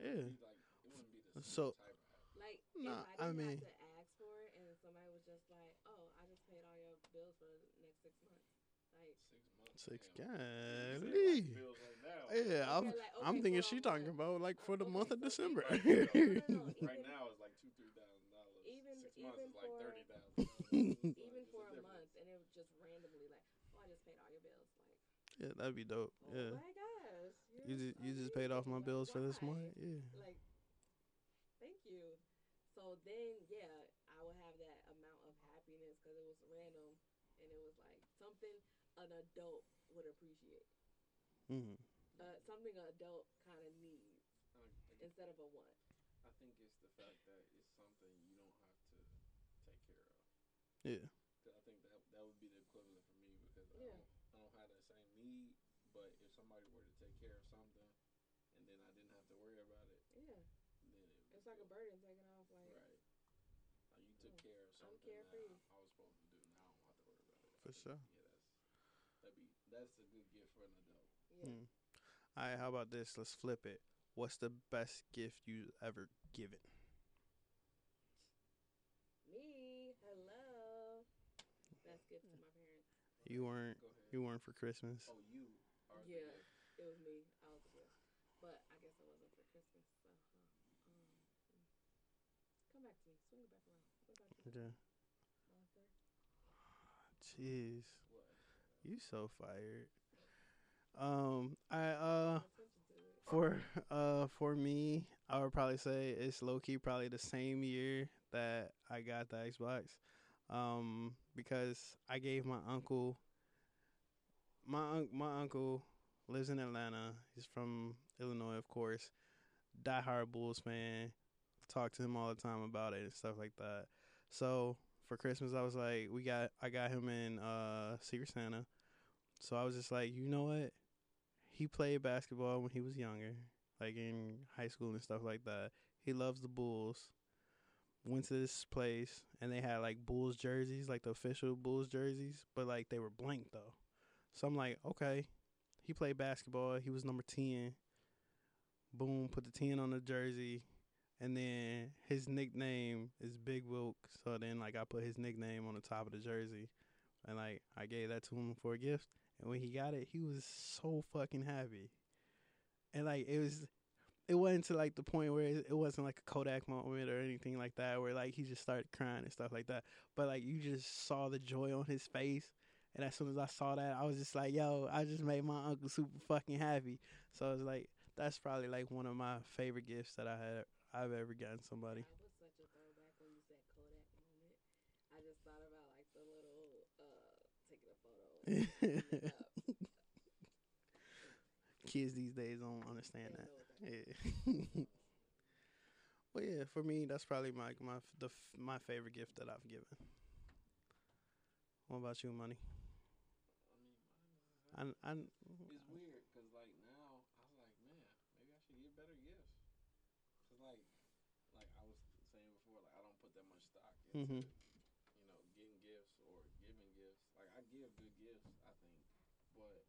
Yeah. like it wouldn't be the same So- type. Like Nah, if I I didn't mean- have to ask for it, and somebody was just like, "Oh, I just paid all your bills for the next six months," like. Six months. Six damn. Like, golly. bills right now. Yeah, I'm Okay, I'm thinking for she talking month. about like for the Okay, month of so- December. Right, no, no, <laughs> right now it's like two, three thousand. months even is like for- thirty thousand. <laughs> even for a month, and it was just randomly like, oh, I just paid all your bills. Like, Yeah, that'd be dope. oh Yeah. my gosh, You you're just you just paid off my amazing. bills Like, for this month. Yeah. Like, thank you. So then, yeah, I would have that amount of happiness because it was random, and it was like something an adult would appreciate, hmm uh, something an adult kind of needs I, I, instead of a want. I think it's the fact that it's something you don't have to take care of. Yeah. 'Cause I think that that would be the equivalent for me because Yeah. I don't I don't have that same need. But if somebody were to take care of something, and then I didn't have to worry about it, Yeah, then it would it's like a burden taken off. Like, Right. Like you took Mm. care of something I'm carefree. that I was supposed to do. Now I don't have to worry about it. For I think, sure. Yeah, that's that'd be that's a good gift for an adult. yeah. Mm. All right. How about this? Let's flip it. What's the best gift you ever given? Me, hello. Best gift to my parents. You weren't you weren't for Christmas. Oh, you are. Yeah. It was me. I was the gift. But I guess it wasn't for Christmas. So, huh. um, mm. Come back to me. Swing it back around. What about you, Okay. Jeez. You so fired. Um. I uh. Pay attention to it. For uh for me, I would probably say it's low key probably the same year that I got the Xbox. Um because I gave my uncle my un- my uncle lives in Atlanta. He's from Illinois, of course. Die hard Bulls fan. Talk to him all the time about it and stuff like that. So for Christmas, I was like, we got I got him in uh Secret Santa. So I was just like, you know what? He played basketball when he was younger, like in high school and stuff like that. He loves the Bulls. Went to this place and they had like Bulls jerseys, like the official Bulls jerseys, but like they were blank though. So I'm like, okay. He played basketball. He was number 10. Boom, put the 10 on the jersey. And then his nickname is Big Wilk. So then like I put his nickname on the top of the jersey. And like I gave that to him for a gift. And when he got it, he was so fucking happy. And like it was it wasn't to like the point where it, it wasn't like a Kodak moment or anything like that where like he just started crying and stuff like that. But like you just saw the joy on his face. And as soon as I saw that, I was just like, yo, I just made my uncle super fucking happy. So I was like, that's probably like one of my favorite gifts that I had I've ever gotten somebody. That was such a throwback when you said Kodak moment. I just thought about like the little uh taking a photo. and putting it up. <laughs> Kids these days don't understand They that. know what that is. Yeah. <laughs> well, yeah, for me, that's probably my my the my favorite gift that I've given. What about you, money? I mean, mine I, I, it's weird because like now I was like, man, maybe I should give better gifts. Cause like, like I was saying before, like I don't put that much stock into, Mhm. you know, getting gifts or giving gifts. Like I give good gifts, I think, but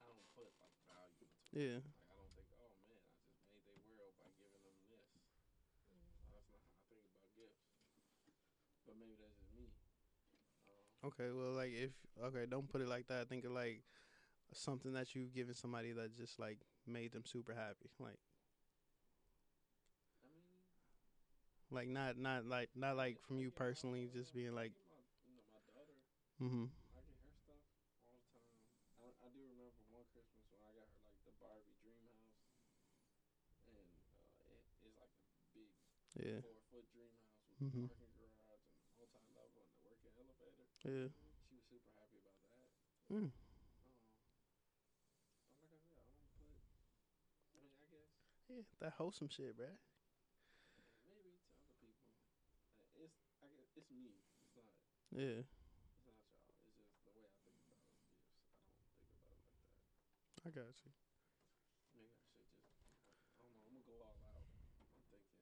I don't put like value into it. yeah, Like I don't think, oh man, I just made their world by giving them this. Mm. That's not how I think about gifts. But maybe that's just me. Um, okay. Well, like if okay, don't put it like that. Think of like something that you've given somebody that just like made them super happy. Like, I mean, like not not like not like from you personally, just being like, mm-hmm, yeah, four foot dream house with Mhm. a parking garage and multi level and the working elevator. yeah. She was super happy about that. Mm. Um, but like I I don't put. I mean, I guess Yeah, that wholesome shit, bruh. maybe to other people, uh, it's I guess it's me. It's not. Yeah, It's not y'all. It's just the way I think about it. I don't think about it like that. I got you. <laughs> Maybe I should just. I don't know. I'm gonna go all out. I'm thinking.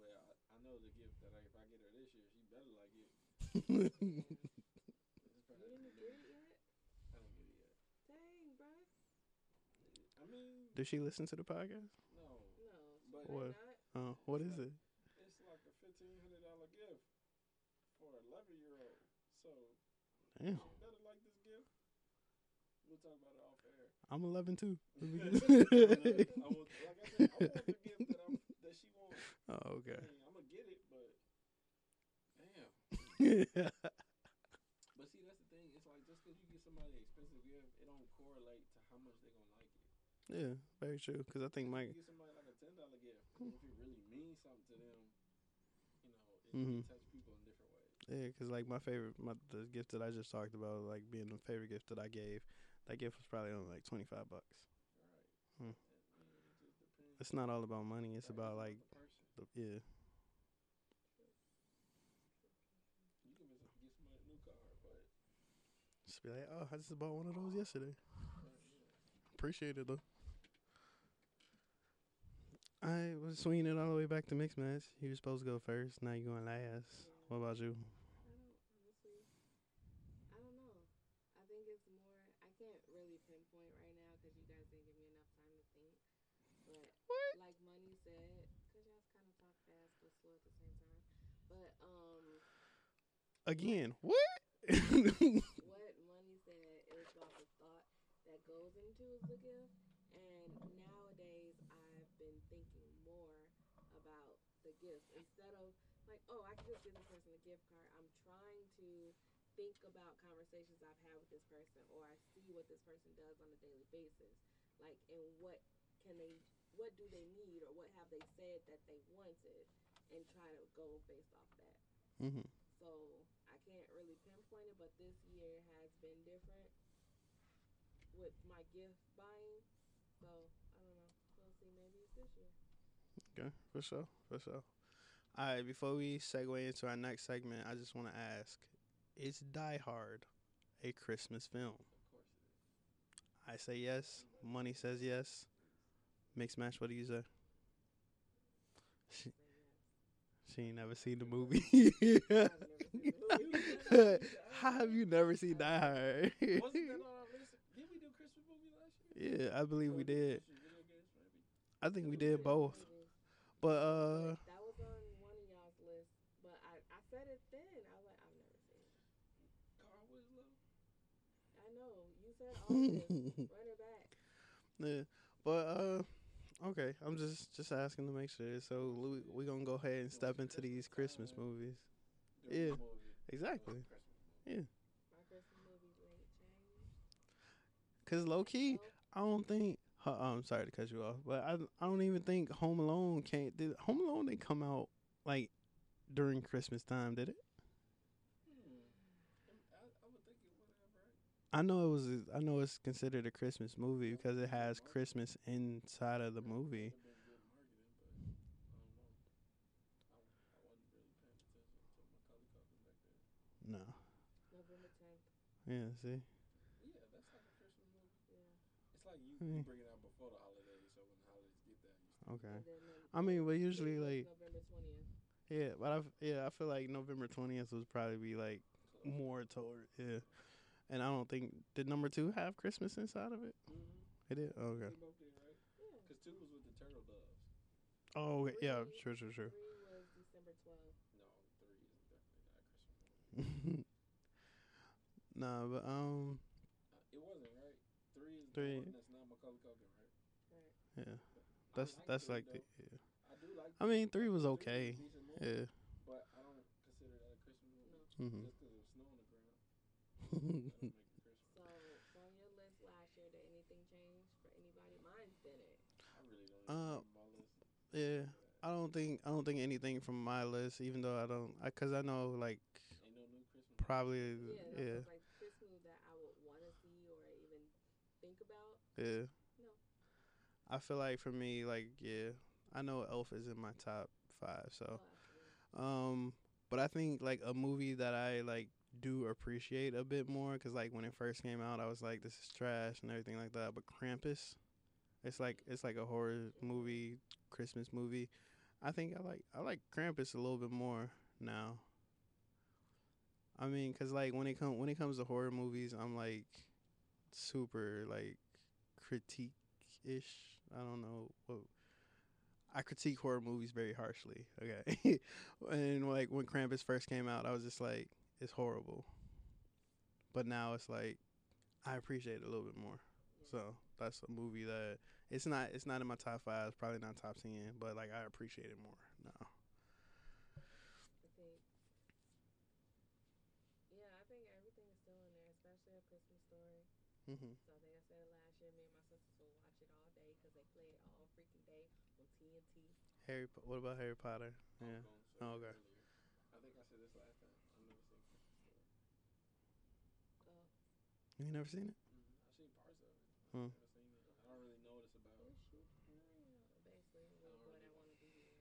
Well, I, I know the gift that I, if I get her this year, she better like it. You didn't get it yet? I didn't get it yet. Dang, bruh. I mean, Does she listen to the podcast? no. No, But- she What? might not. Oh, what is it? It's like a fifteen hundred dollar gift for an eleven year old. So Damn, she better like this gift. We'll talk about it off air. I'm 11 too. <laughs> I <laughs> want, like I said, I want gift that I'm that she wants. <laughs> oh, okay. I'm gonna get it, but damn. But see, that's the thing. It's like just because you get somebody an expensive gift, it don't correlate to how much they're gonna like it. yeah, very true. Because I think You Mike. get somebody like a ten dollar gift, if it really means something to them, you know, it, Mhm. touch people in different ways. Yeah, because like my favorite, my the gift that I just talked about, like being the favorite gift that I gave, that gift was probably only like twenty five bucks. Right. Hmm. It's not all about money. It's Right, about like, the yeah, just be like, oh, I just bought one of those yesterday. Appreciate it though. I was swinging it all the way back to Mix Match. You were supposed to go first. Now you going last. What about you? I don't honestly. I don't know. I think it's more. I can't really pinpoint right now because you guys didn't give me enough time to think. But like Money said, because y'all kind of talk fast but slow at the same time. But um, Again, what? <laughs> what Money said is about the thought that goes into the gift. And nowadays, I've been thinking more about the gifts instead of like, oh, I can just give this person a gift card. I'm trying to think about conversations I've had with this person, or I see what this person does on a daily basis. Like, and what can they, what do they need, or what have they said that they wanted, and try to go based off that. hmm So really pinpoint it, but this year has been different with my gift buying. So I don't know. We'll see. Maybe it's this year. Okay, for sure, for sure. All right, before we segue into our next segment, I just want to ask: Is Die Hard a Christmas film? Of course it is. I say yes. Money says yes. Mix Match. What do you say? She, Say yes. she ain't never seen the movie. <laughs> I've never seen the movie. How have you never seen Die Hard? Wasn't that on our list? Did we do Christmas movie last year? yeah, I believe we did. Christmas video games, maybe? I think we did both. But uh, that was on one of y'all's list, but I, I said it then. I was like, I've never seen it. Carl Winslow. I know you said August. Run it back. yeah. But uh, okay. I'm just just asking to make sure. So we we gonna go ahead and step into these Christmas movies. Yeah, the movie. Exactly. Christmas movie. My Christmas movie rate changed. Cause low key, I don't think. Uh, I'm sorry to cut you off, but I I don't even think Home Alone can't. Did Home Alone didn't come out like during Christmas time, did it? Hmm. I, I would think it would have, right? I know it was. I know it's considered a Christmas movie because it has Christmas inside of the movie. Would've been good marketing, but I don't know. I, I wasn't really paying attention to Macaulay Culkin back then. No. November 10th. Yeah. See. Yeah, that's like a Christmas movie. Yeah. It's like you, Hmm. you bring it out before the holidays, so when the holidays get there, you still Okay. And then Nov- I mean, but usually Christmas, like November 20th. yeah, but I f- yeah I feel like November twentieth would probably be like close. more toward yeah. And I don't think did number two have Christmas inside of it? Mm-hmm. It did. Oh, okay. They both did, right? Yeah. Because two was with the turtle doves. Oh okay. yeah. Sure. Sure. Sure. Three was December 12th. No, three is definitely not Christmas movie. <laughs> nah, but um, it wasn't, right? Three is Three. the that's not Macaulay Culkin, right? Right. yeah, I that's that's like the yeah. I do like I mean, three was okay. a decent movie, Yeah. But I don't consider that a Christmas movie. No. Mhm. Just because there's snow on the ground. <laughs> That don't make it Christmas. So, from your list last year, did anything change for anybody? Mine didn't. I really don't Uh, even remember my list. yeah. I don't think I don't think anything from my list, even though I don't, I, cause I know like Ain't no new Christmas probably Yeah, that yeah was like Christmas that I would want to see or even think about. Yeah. No. I feel like for me, like yeah, I know Elf is in my top five, so Oh, um, but I think like a movie that I like do appreciate a bit more, cause like when it first came out, I was like this is trash and everything like that. But Krampus, it's like it's like a horror movie, Christmas movie. I think I like I like Krampus a little bit more now. I mean, cause like when it come when it comes to horror movies, I'm like super like critique ish. I don't know what. I critique horror movies very harshly. Okay, <laughs> and like when Krampus first came out, I was just like, it's horrible. But now it's like, I appreciate it a little bit more. So that's a movie that it's not it's not in my top five. It's probably not top ten, but like I appreciate it more now. Mm-hmm. Harry. Po- What about Harry Potter? I Yeah. gonna Oh, okay. earlier. I think I said this last time. I've never seen Christmas Story. Uh, You never seen it? Mm-hmm. I've seen parts of it. Hmm. I've never seen it. I don't really know what <laughs> it's about. Yeah, basically, a little boy Already. want to be here.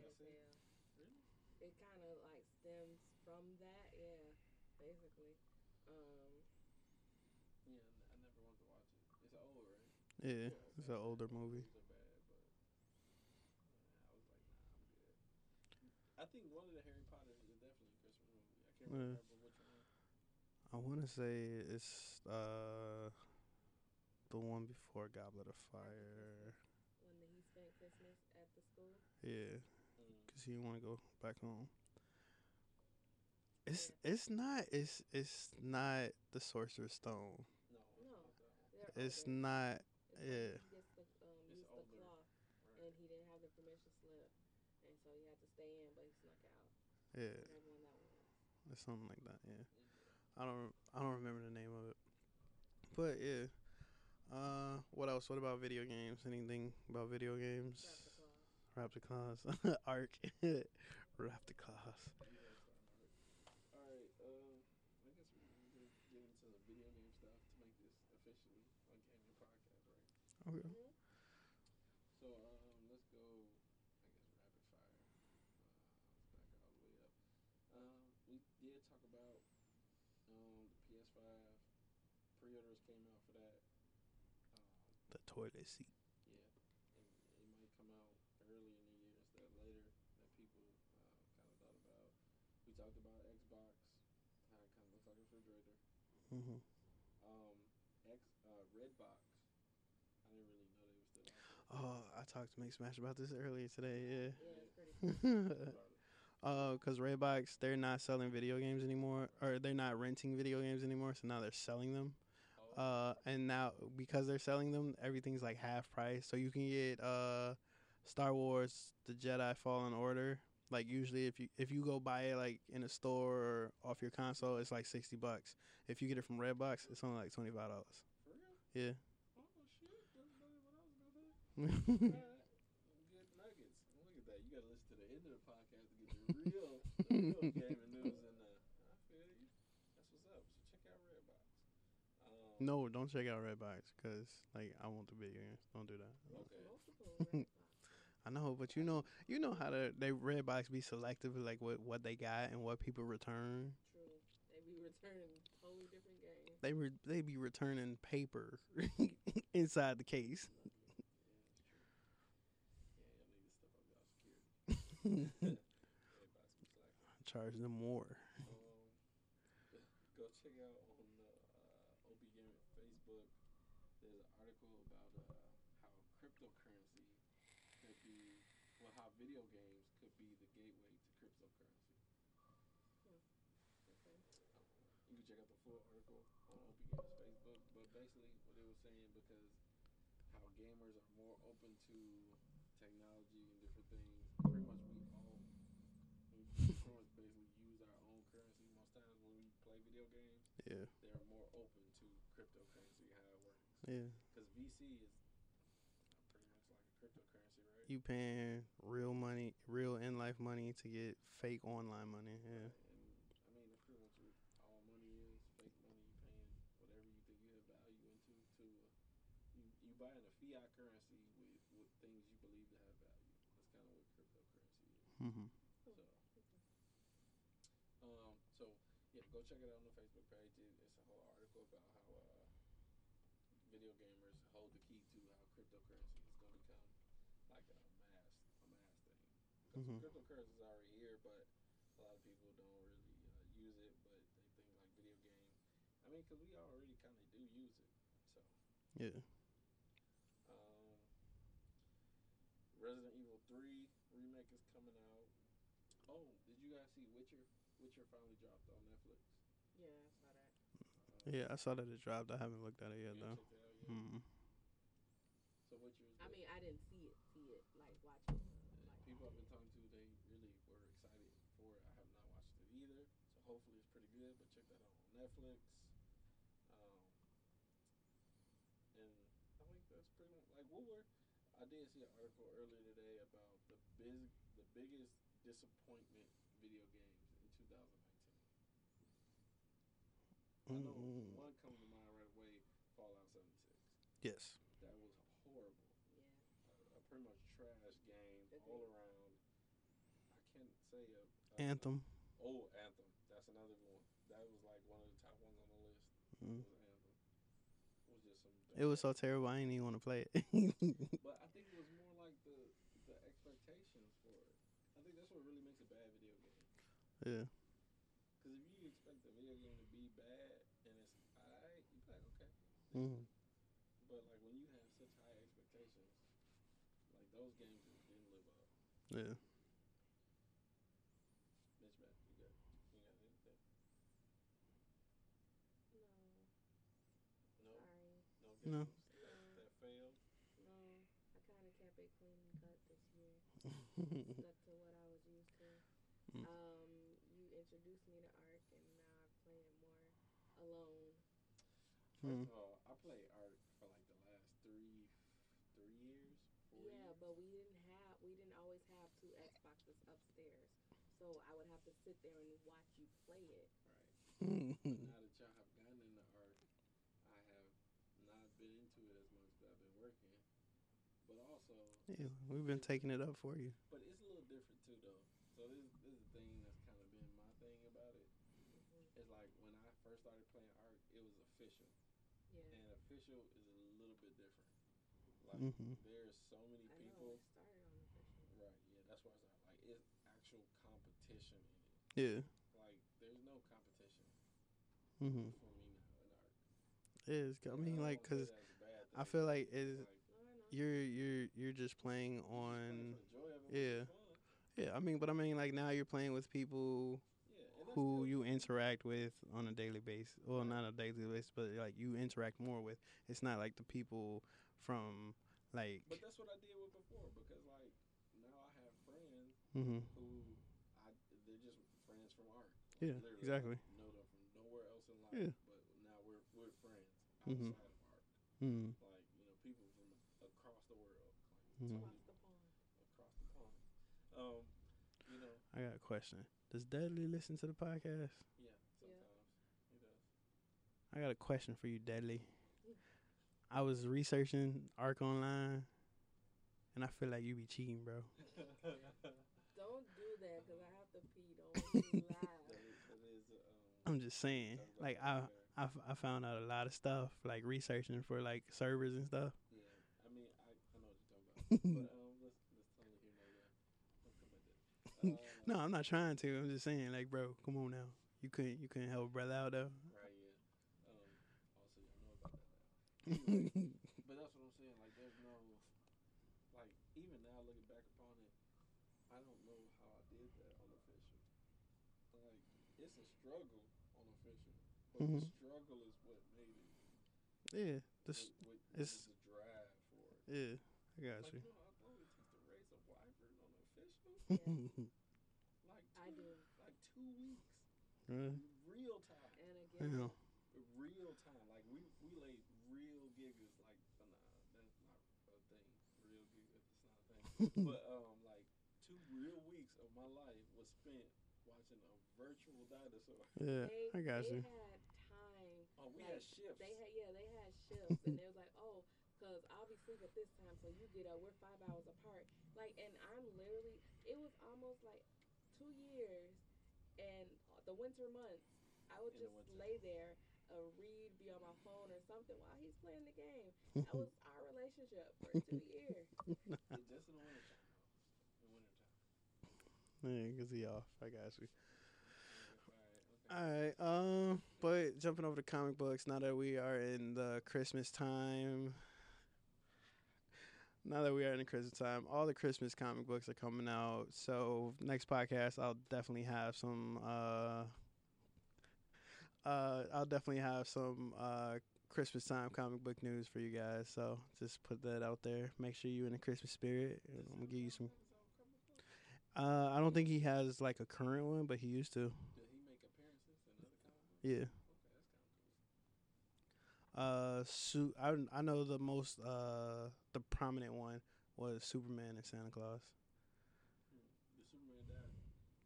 That's it. Really? It kind of like stems from that, yeah. Basically, um, Yeah, I n- I never wanted to watch it. It's old, right? Yeah, Well, it's an older All movie. movies are bad, but yeah, I was like, nah, I'm good. I think one of the Harry Potters is definitely a Christmas movie. I can't Yeah. remember which one. I want to say it's uh the one before Goblet of Fire. when he spent Christmas at the school. Yeah, Mm. cause he want to go back home. It's it's not it's it's not the Sorcerer's Stone. No, it's No. not that one. They're It's not. It's yeah. He gets the, um, It's used the older. cloth, Right. and he didn't have the permission slip, and so he had to stay in, but he snuck out. Yeah, Whatever one that it's something like that. Yeah. I don't I don't remember the name of it, but yeah. Uh, what else? What about video games? Anything about video games? Raptor Claus, Ark, Raptor Claus. <laughs> <laughs> Alright, um, I guess we're gonna get get into the video game stuff to make this officially a gaming podcast, right? Okay. Mhm. So, um, let's go, I guess, rapid fire. Uh, let's back all the way up. Um, we did talk about, um, the PS5. Pre-orders came out for that. Um, The toilet seat. yeah, and it might come out early in the year instead of later that people uh, kind of thought about. We talked about Xbox, how it kind of looks like a refrigerator. Mm-hmm. Um, X uh, Redbox. I didn't really know they were still out. Oh, I talked to Mix Match about this earlier today. Yeah, it's <laughs> pretty Yeah. <laughs> Uh, cause Redbox they're not selling video games anymore, or they're not renting video games anymore. So now they're selling them. Uh, and now because they're selling them, everything's like half price. So you can get uh, Star Wars: The Jedi Fallen Order. Like usually, if you if you go buy it like in a store or off your console, it's like sixty bucks. If you get it from Redbox, it's only like twenty five dollars. Yeah. Oh shit! That's better what I was gonna. <laughs> Alright, Good nuggets. Look at that. You gotta listen to the end of the podcast to get the real, the real <laughs> news. And uh, I feel you. That's what's up. So check out Redbox. Um, no, don't check out Redbox, cause like I want the video games. Don't do that. Okay. <laughs> I know, but you know, you know how to they Redbox be selective like what what they got and what people return. True. They be returning totally different games. They re- they be returning paper <laughs> inside the case. Yeah, y'all need to step up y'all security. Redbox be slacking. Charge them more. Um, go check out on the uh, OP Gaming Facebook. There's an article about uh, how cryptocurrency could be, well, how video games could be the gateway to cryptocurrency. Okay. You can check out the full article on OP Gaming's Facebook. But basically, what it was saying because how gamers are more open to technology and different things. Pretty much, we all we pretty much basically use our own currency most times when we play video games. Yeah, They're more open to cryptocurrency, how it works. yeah. Because VC is pretty much like a cryptocurrency, right? You paying real money, real in life money to get fake online money. Yeah, And I mean, that's pretty much what all money is. Fake money, you paying whatever you think you have value into. To uh, you, you buying a fiat currency with, with things you believe to have value. That's kind of what cryptocurrency is. mm-hmm. So, um, so yeah, go check it out on the Facebook page. It, it's a whole article about how uh, video gamers hold the key to how cryptocurrency is going to become like a mass a mass thing. Because Mhm. cryptocurrency is already here, but a lot of people don't really uh, use it. But they think like video game. I mean, because we already kind of do use it. So. yeah. Um, Resident Evil 3 remake is coming out. Oh, did you guys see Witcher? Witcher finally dropped on Netflix. Yeah, I saw that. Uh, yeah, I saw that it dropped. I haven't looked at it yet though. Yet. Mm-hmm. So Witcher. I mean, I didn't see it. See it like watch it. Uh, like, people I've been talking to, they really were excited for it. I have not watched it either, so hopefully it's pretty good. But check that out on Netflix. Um, and I think that's pretty much like what were. I did see an article earlier today about the biz, the biggest disappointment I know Mm. one comes to mind right away, Fallout 76. Yes. That was horrible. Yeah. A, a pretty much trash game Agreed. all around. I can't say a, a Anthem. Oh, Anthem. That's another one. That was like one of the top ones on the list. Mm. Was Anthem. It was just some. It was so terrible. I didn't even want to play it. <laughs> But I think it was more like the the expectations for it. I think that's what really makes a bad video game. yeah. Because if you expect the video game to be bad and it's alright, you be like, okay. Mm. But like when you have such high expectations, like those games didn't live up. Yeah. Mitch, man, you got you got anything? No. No, Sorry. no No. games that failed. No. I kind of kept it clean and cut this year. <laughs> Stuck to what I was used to. Mm. Um, you introduced me to Ark, and now I play it more alone. Mm. Hmm. First of all, I played Ark for like the last three three years. Four Yeah, years. but we didn't have we didn't always have two Xboxes upstairs, so I would have to sit there and watch you play it. Right. <laughs> now that y'all have gotten into Ark, I have not been into it as much, but I've been working. But also, yeah, we've been taking it up for you. but it's a little different too, though. So this this is the thing that's kind of been my thing about it. Mhm. It's like when I first started playing Ark, it was official, Yeah, and official is a little bit different. Like Mhm. there's so many I people. It started on official. Right. Yeah, that's why it's not like it's actual competition in it. Yeah. Like there's no competition hmm for me now in Ark. It is. I mean, don't like, cause that's a bad I feel like it's Like, No, I know. you're you're you're just playing on. for the joy of it, yeah. which is fun. Yeah, I mean, but I mean, like now you're playing with people Yeah, who still you interact with on a daily basis. Well, not a daily basis, but like you interact more with. It's not like the people from like. But that's what I did with before because like now I have friends hmm who I they're just friends from Ark. Like, Yeah, exactly. I know them from nowhere else in life. Yeah. But now we're we're friends Mhm. outside of Ark. hmm Like you know people from across the world. Like Mhm. Across the pond. across the pond. Um, you know, I got a question. Does Deadly listen to the podcast? yeah. Sometimes he does. I got a question for you, Deadly. I was researching Ark Online, and I feel like you be cheating, bro. <laughs> Don't do that because I have to pee. Don't <laughs> make me That laugh. is, that is, um, I'm just saying. Like I, I, f- I found out a lot of stuff, like researching for like servers and stuff. Yeah, I mean, I, I know what you're talking about, <laughs> but um, let's let's no that. Don't come at that. No, I'm not trying to. I'm just saying, like, bro, come on now. You couldn't, you couldn't help a brother out though. Right, yeah. Um, also, y'all know about that now. Anyway, but that's what I'm saying. Like, there's no, like, even now looking back upon it, I don't know how I did that on official. Like, it's a struggle on official, but Mhm. the struggle is what made it. yeah, this, what, what, it's- the drive for it. yeah, I got Like, you. you know how long it takes to raise a wyvern on official? <laughs> Like, two, I do. like two weeks, Really? real time. And again, Yeah. real time. Like we we laid real gigas. Like uh, nah, that's not a thing. Real gigas, it's not a thing. But <laughs> um, like two real weeks of my life was spent watching a virtual dinosaur. Yeah, they, I got they you. had time. Oh, we Like, had shifts. They had yeah, they had shifts, <laughs> and it was like, oh, cause I'll be asleep at this time, so you get up. We're five hours apart. Like, and I'm literally, it was almost like two years, and the winter months, I would In just winter. lay there, uh, read, be on my phone or something while he's playing the game. <laughs> That was our relationship for two years. Yeah, just in the wintertime. though. In wintertime. yeah, cause he off. I got you. All right. Um, but jumping over to comic books now that we are in the Christmas time. Now that we are in the Christmas time, all the Christmas comic books are coming out. So next podcast, I'll definitely have some. Uh, uh, I'll definitely have some uh, Christmas time comic book news for you guys. So just put that out there. Make sure you're in the Christmas spirit. I'm gonna give you some. Sam Comics have a comic book? Uh, I don't think he has like a current one, but he used to. Did he make appearances in other comic books? Yeah. Okay, that's kind of Uh, su- I I know the most uh the prominent one was Superman and Santa Claus. The Superman died.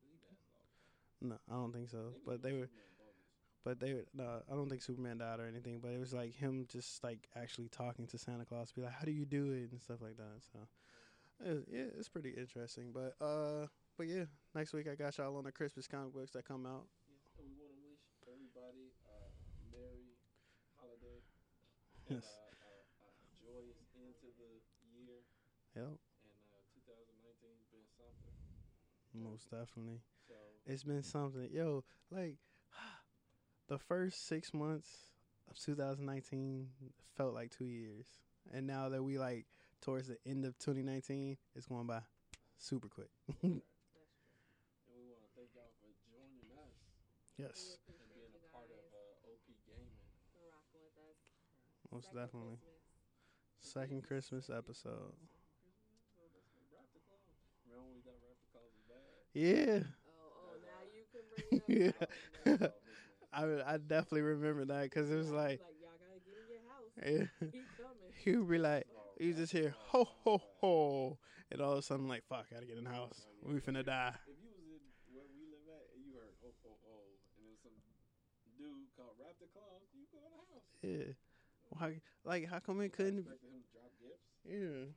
Did he die? No, I don't think so. But they were, but they were. No, I don't think Superman died or anything. But it was like him just like actually talking to Santa Claus, be like, "How do you do it?" and stuff like that. So, it, yeah, it's pretty interesting. But uh, but yeah, next week I got y'all on the Christmas comic books that come out. Yes, and we want to wish everybody uh, Merry holiday <laughs> and Yes. uh, uh, uh, joyous end to the year. Yep, And uh, 2019's been something. most definitely. So It's been something. Yo, like <sighs> the first six months of 2019 felt like two years, and now that we like towards the end of 2019, it's going by super quick. That's <laughs> true. and we want to thank y'all for joining us yes, and being a part of uh, OP Gaming. for rocking with us. most Second definitely. Christmas. Second Christmas episode. So let's go Raptor Claus. Remember when we done Raptor Claus is bad? Yeah, Oh, oh, now you can bring. Yeah. <laughs> I didn't. I I definitely remember that because it was like, y'all gotta get in your house. Yeah. <laughs> He'd be like, You just hear ho ho ho, and all of a sudden like, fuck, gotta get in the house. We finna die. If you was in where we live at and you heard oh oh oh and there was some dude called the you go in the house. Yeah, why? Like, how come it I couldn't? him to drop gifts. Yeah.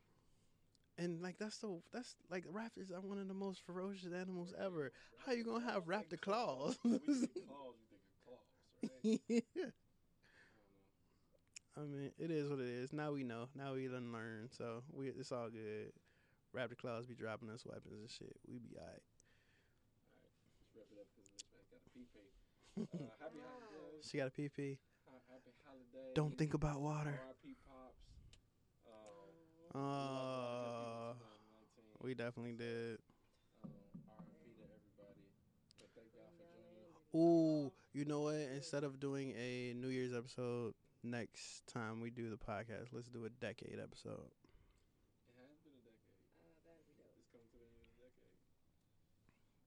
And like that's so that's like raptors are one of the most ferocious animals ever. How you gonna have raptor claws? When you think claws, you think of claws, right? <laughs> yeah. I don't know. I mean, it is what it is. Now we know. Now we done learn. So we it's all good. Raptor Claus be dropping us weapons and shit. We be alright. Alright, let's wrap it up because this man got a pee pee. Uh, happy holidays. She got a PP. Ha- Happy holidays. Don't think about water. R.I.P. Pops. Oh, Uh, we definitely did. Um, R.I.P. to everybody. But thank y'all for joining. Ooh, you know what? Instead of doing a New Year's episode next time we do the podcast, let's do a decade episode. It has been a decade. uh, that'd be dope. It's coming to the end of the decade.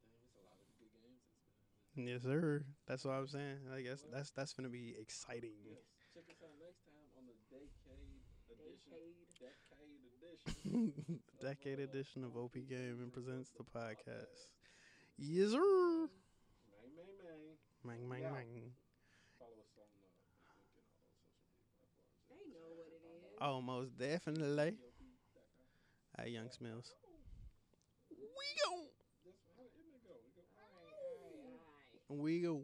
Damn, it's a lot of good games that's been. Yes, sir. That's what I'm saying. I guess that's that's gonna be exciting. Yes. Check us out next time on the Decade edition. Decade. Decade edition. <laughs> Decade edition of OP Gaming presents the podcast. Yes, sir. Mang, mang, mang. Mang, mang, Yeah. mang. Follow us on uh, Facebook and all those social media platforms. They know what it is. Oh, most definitely. At Young Smells. We go. We go.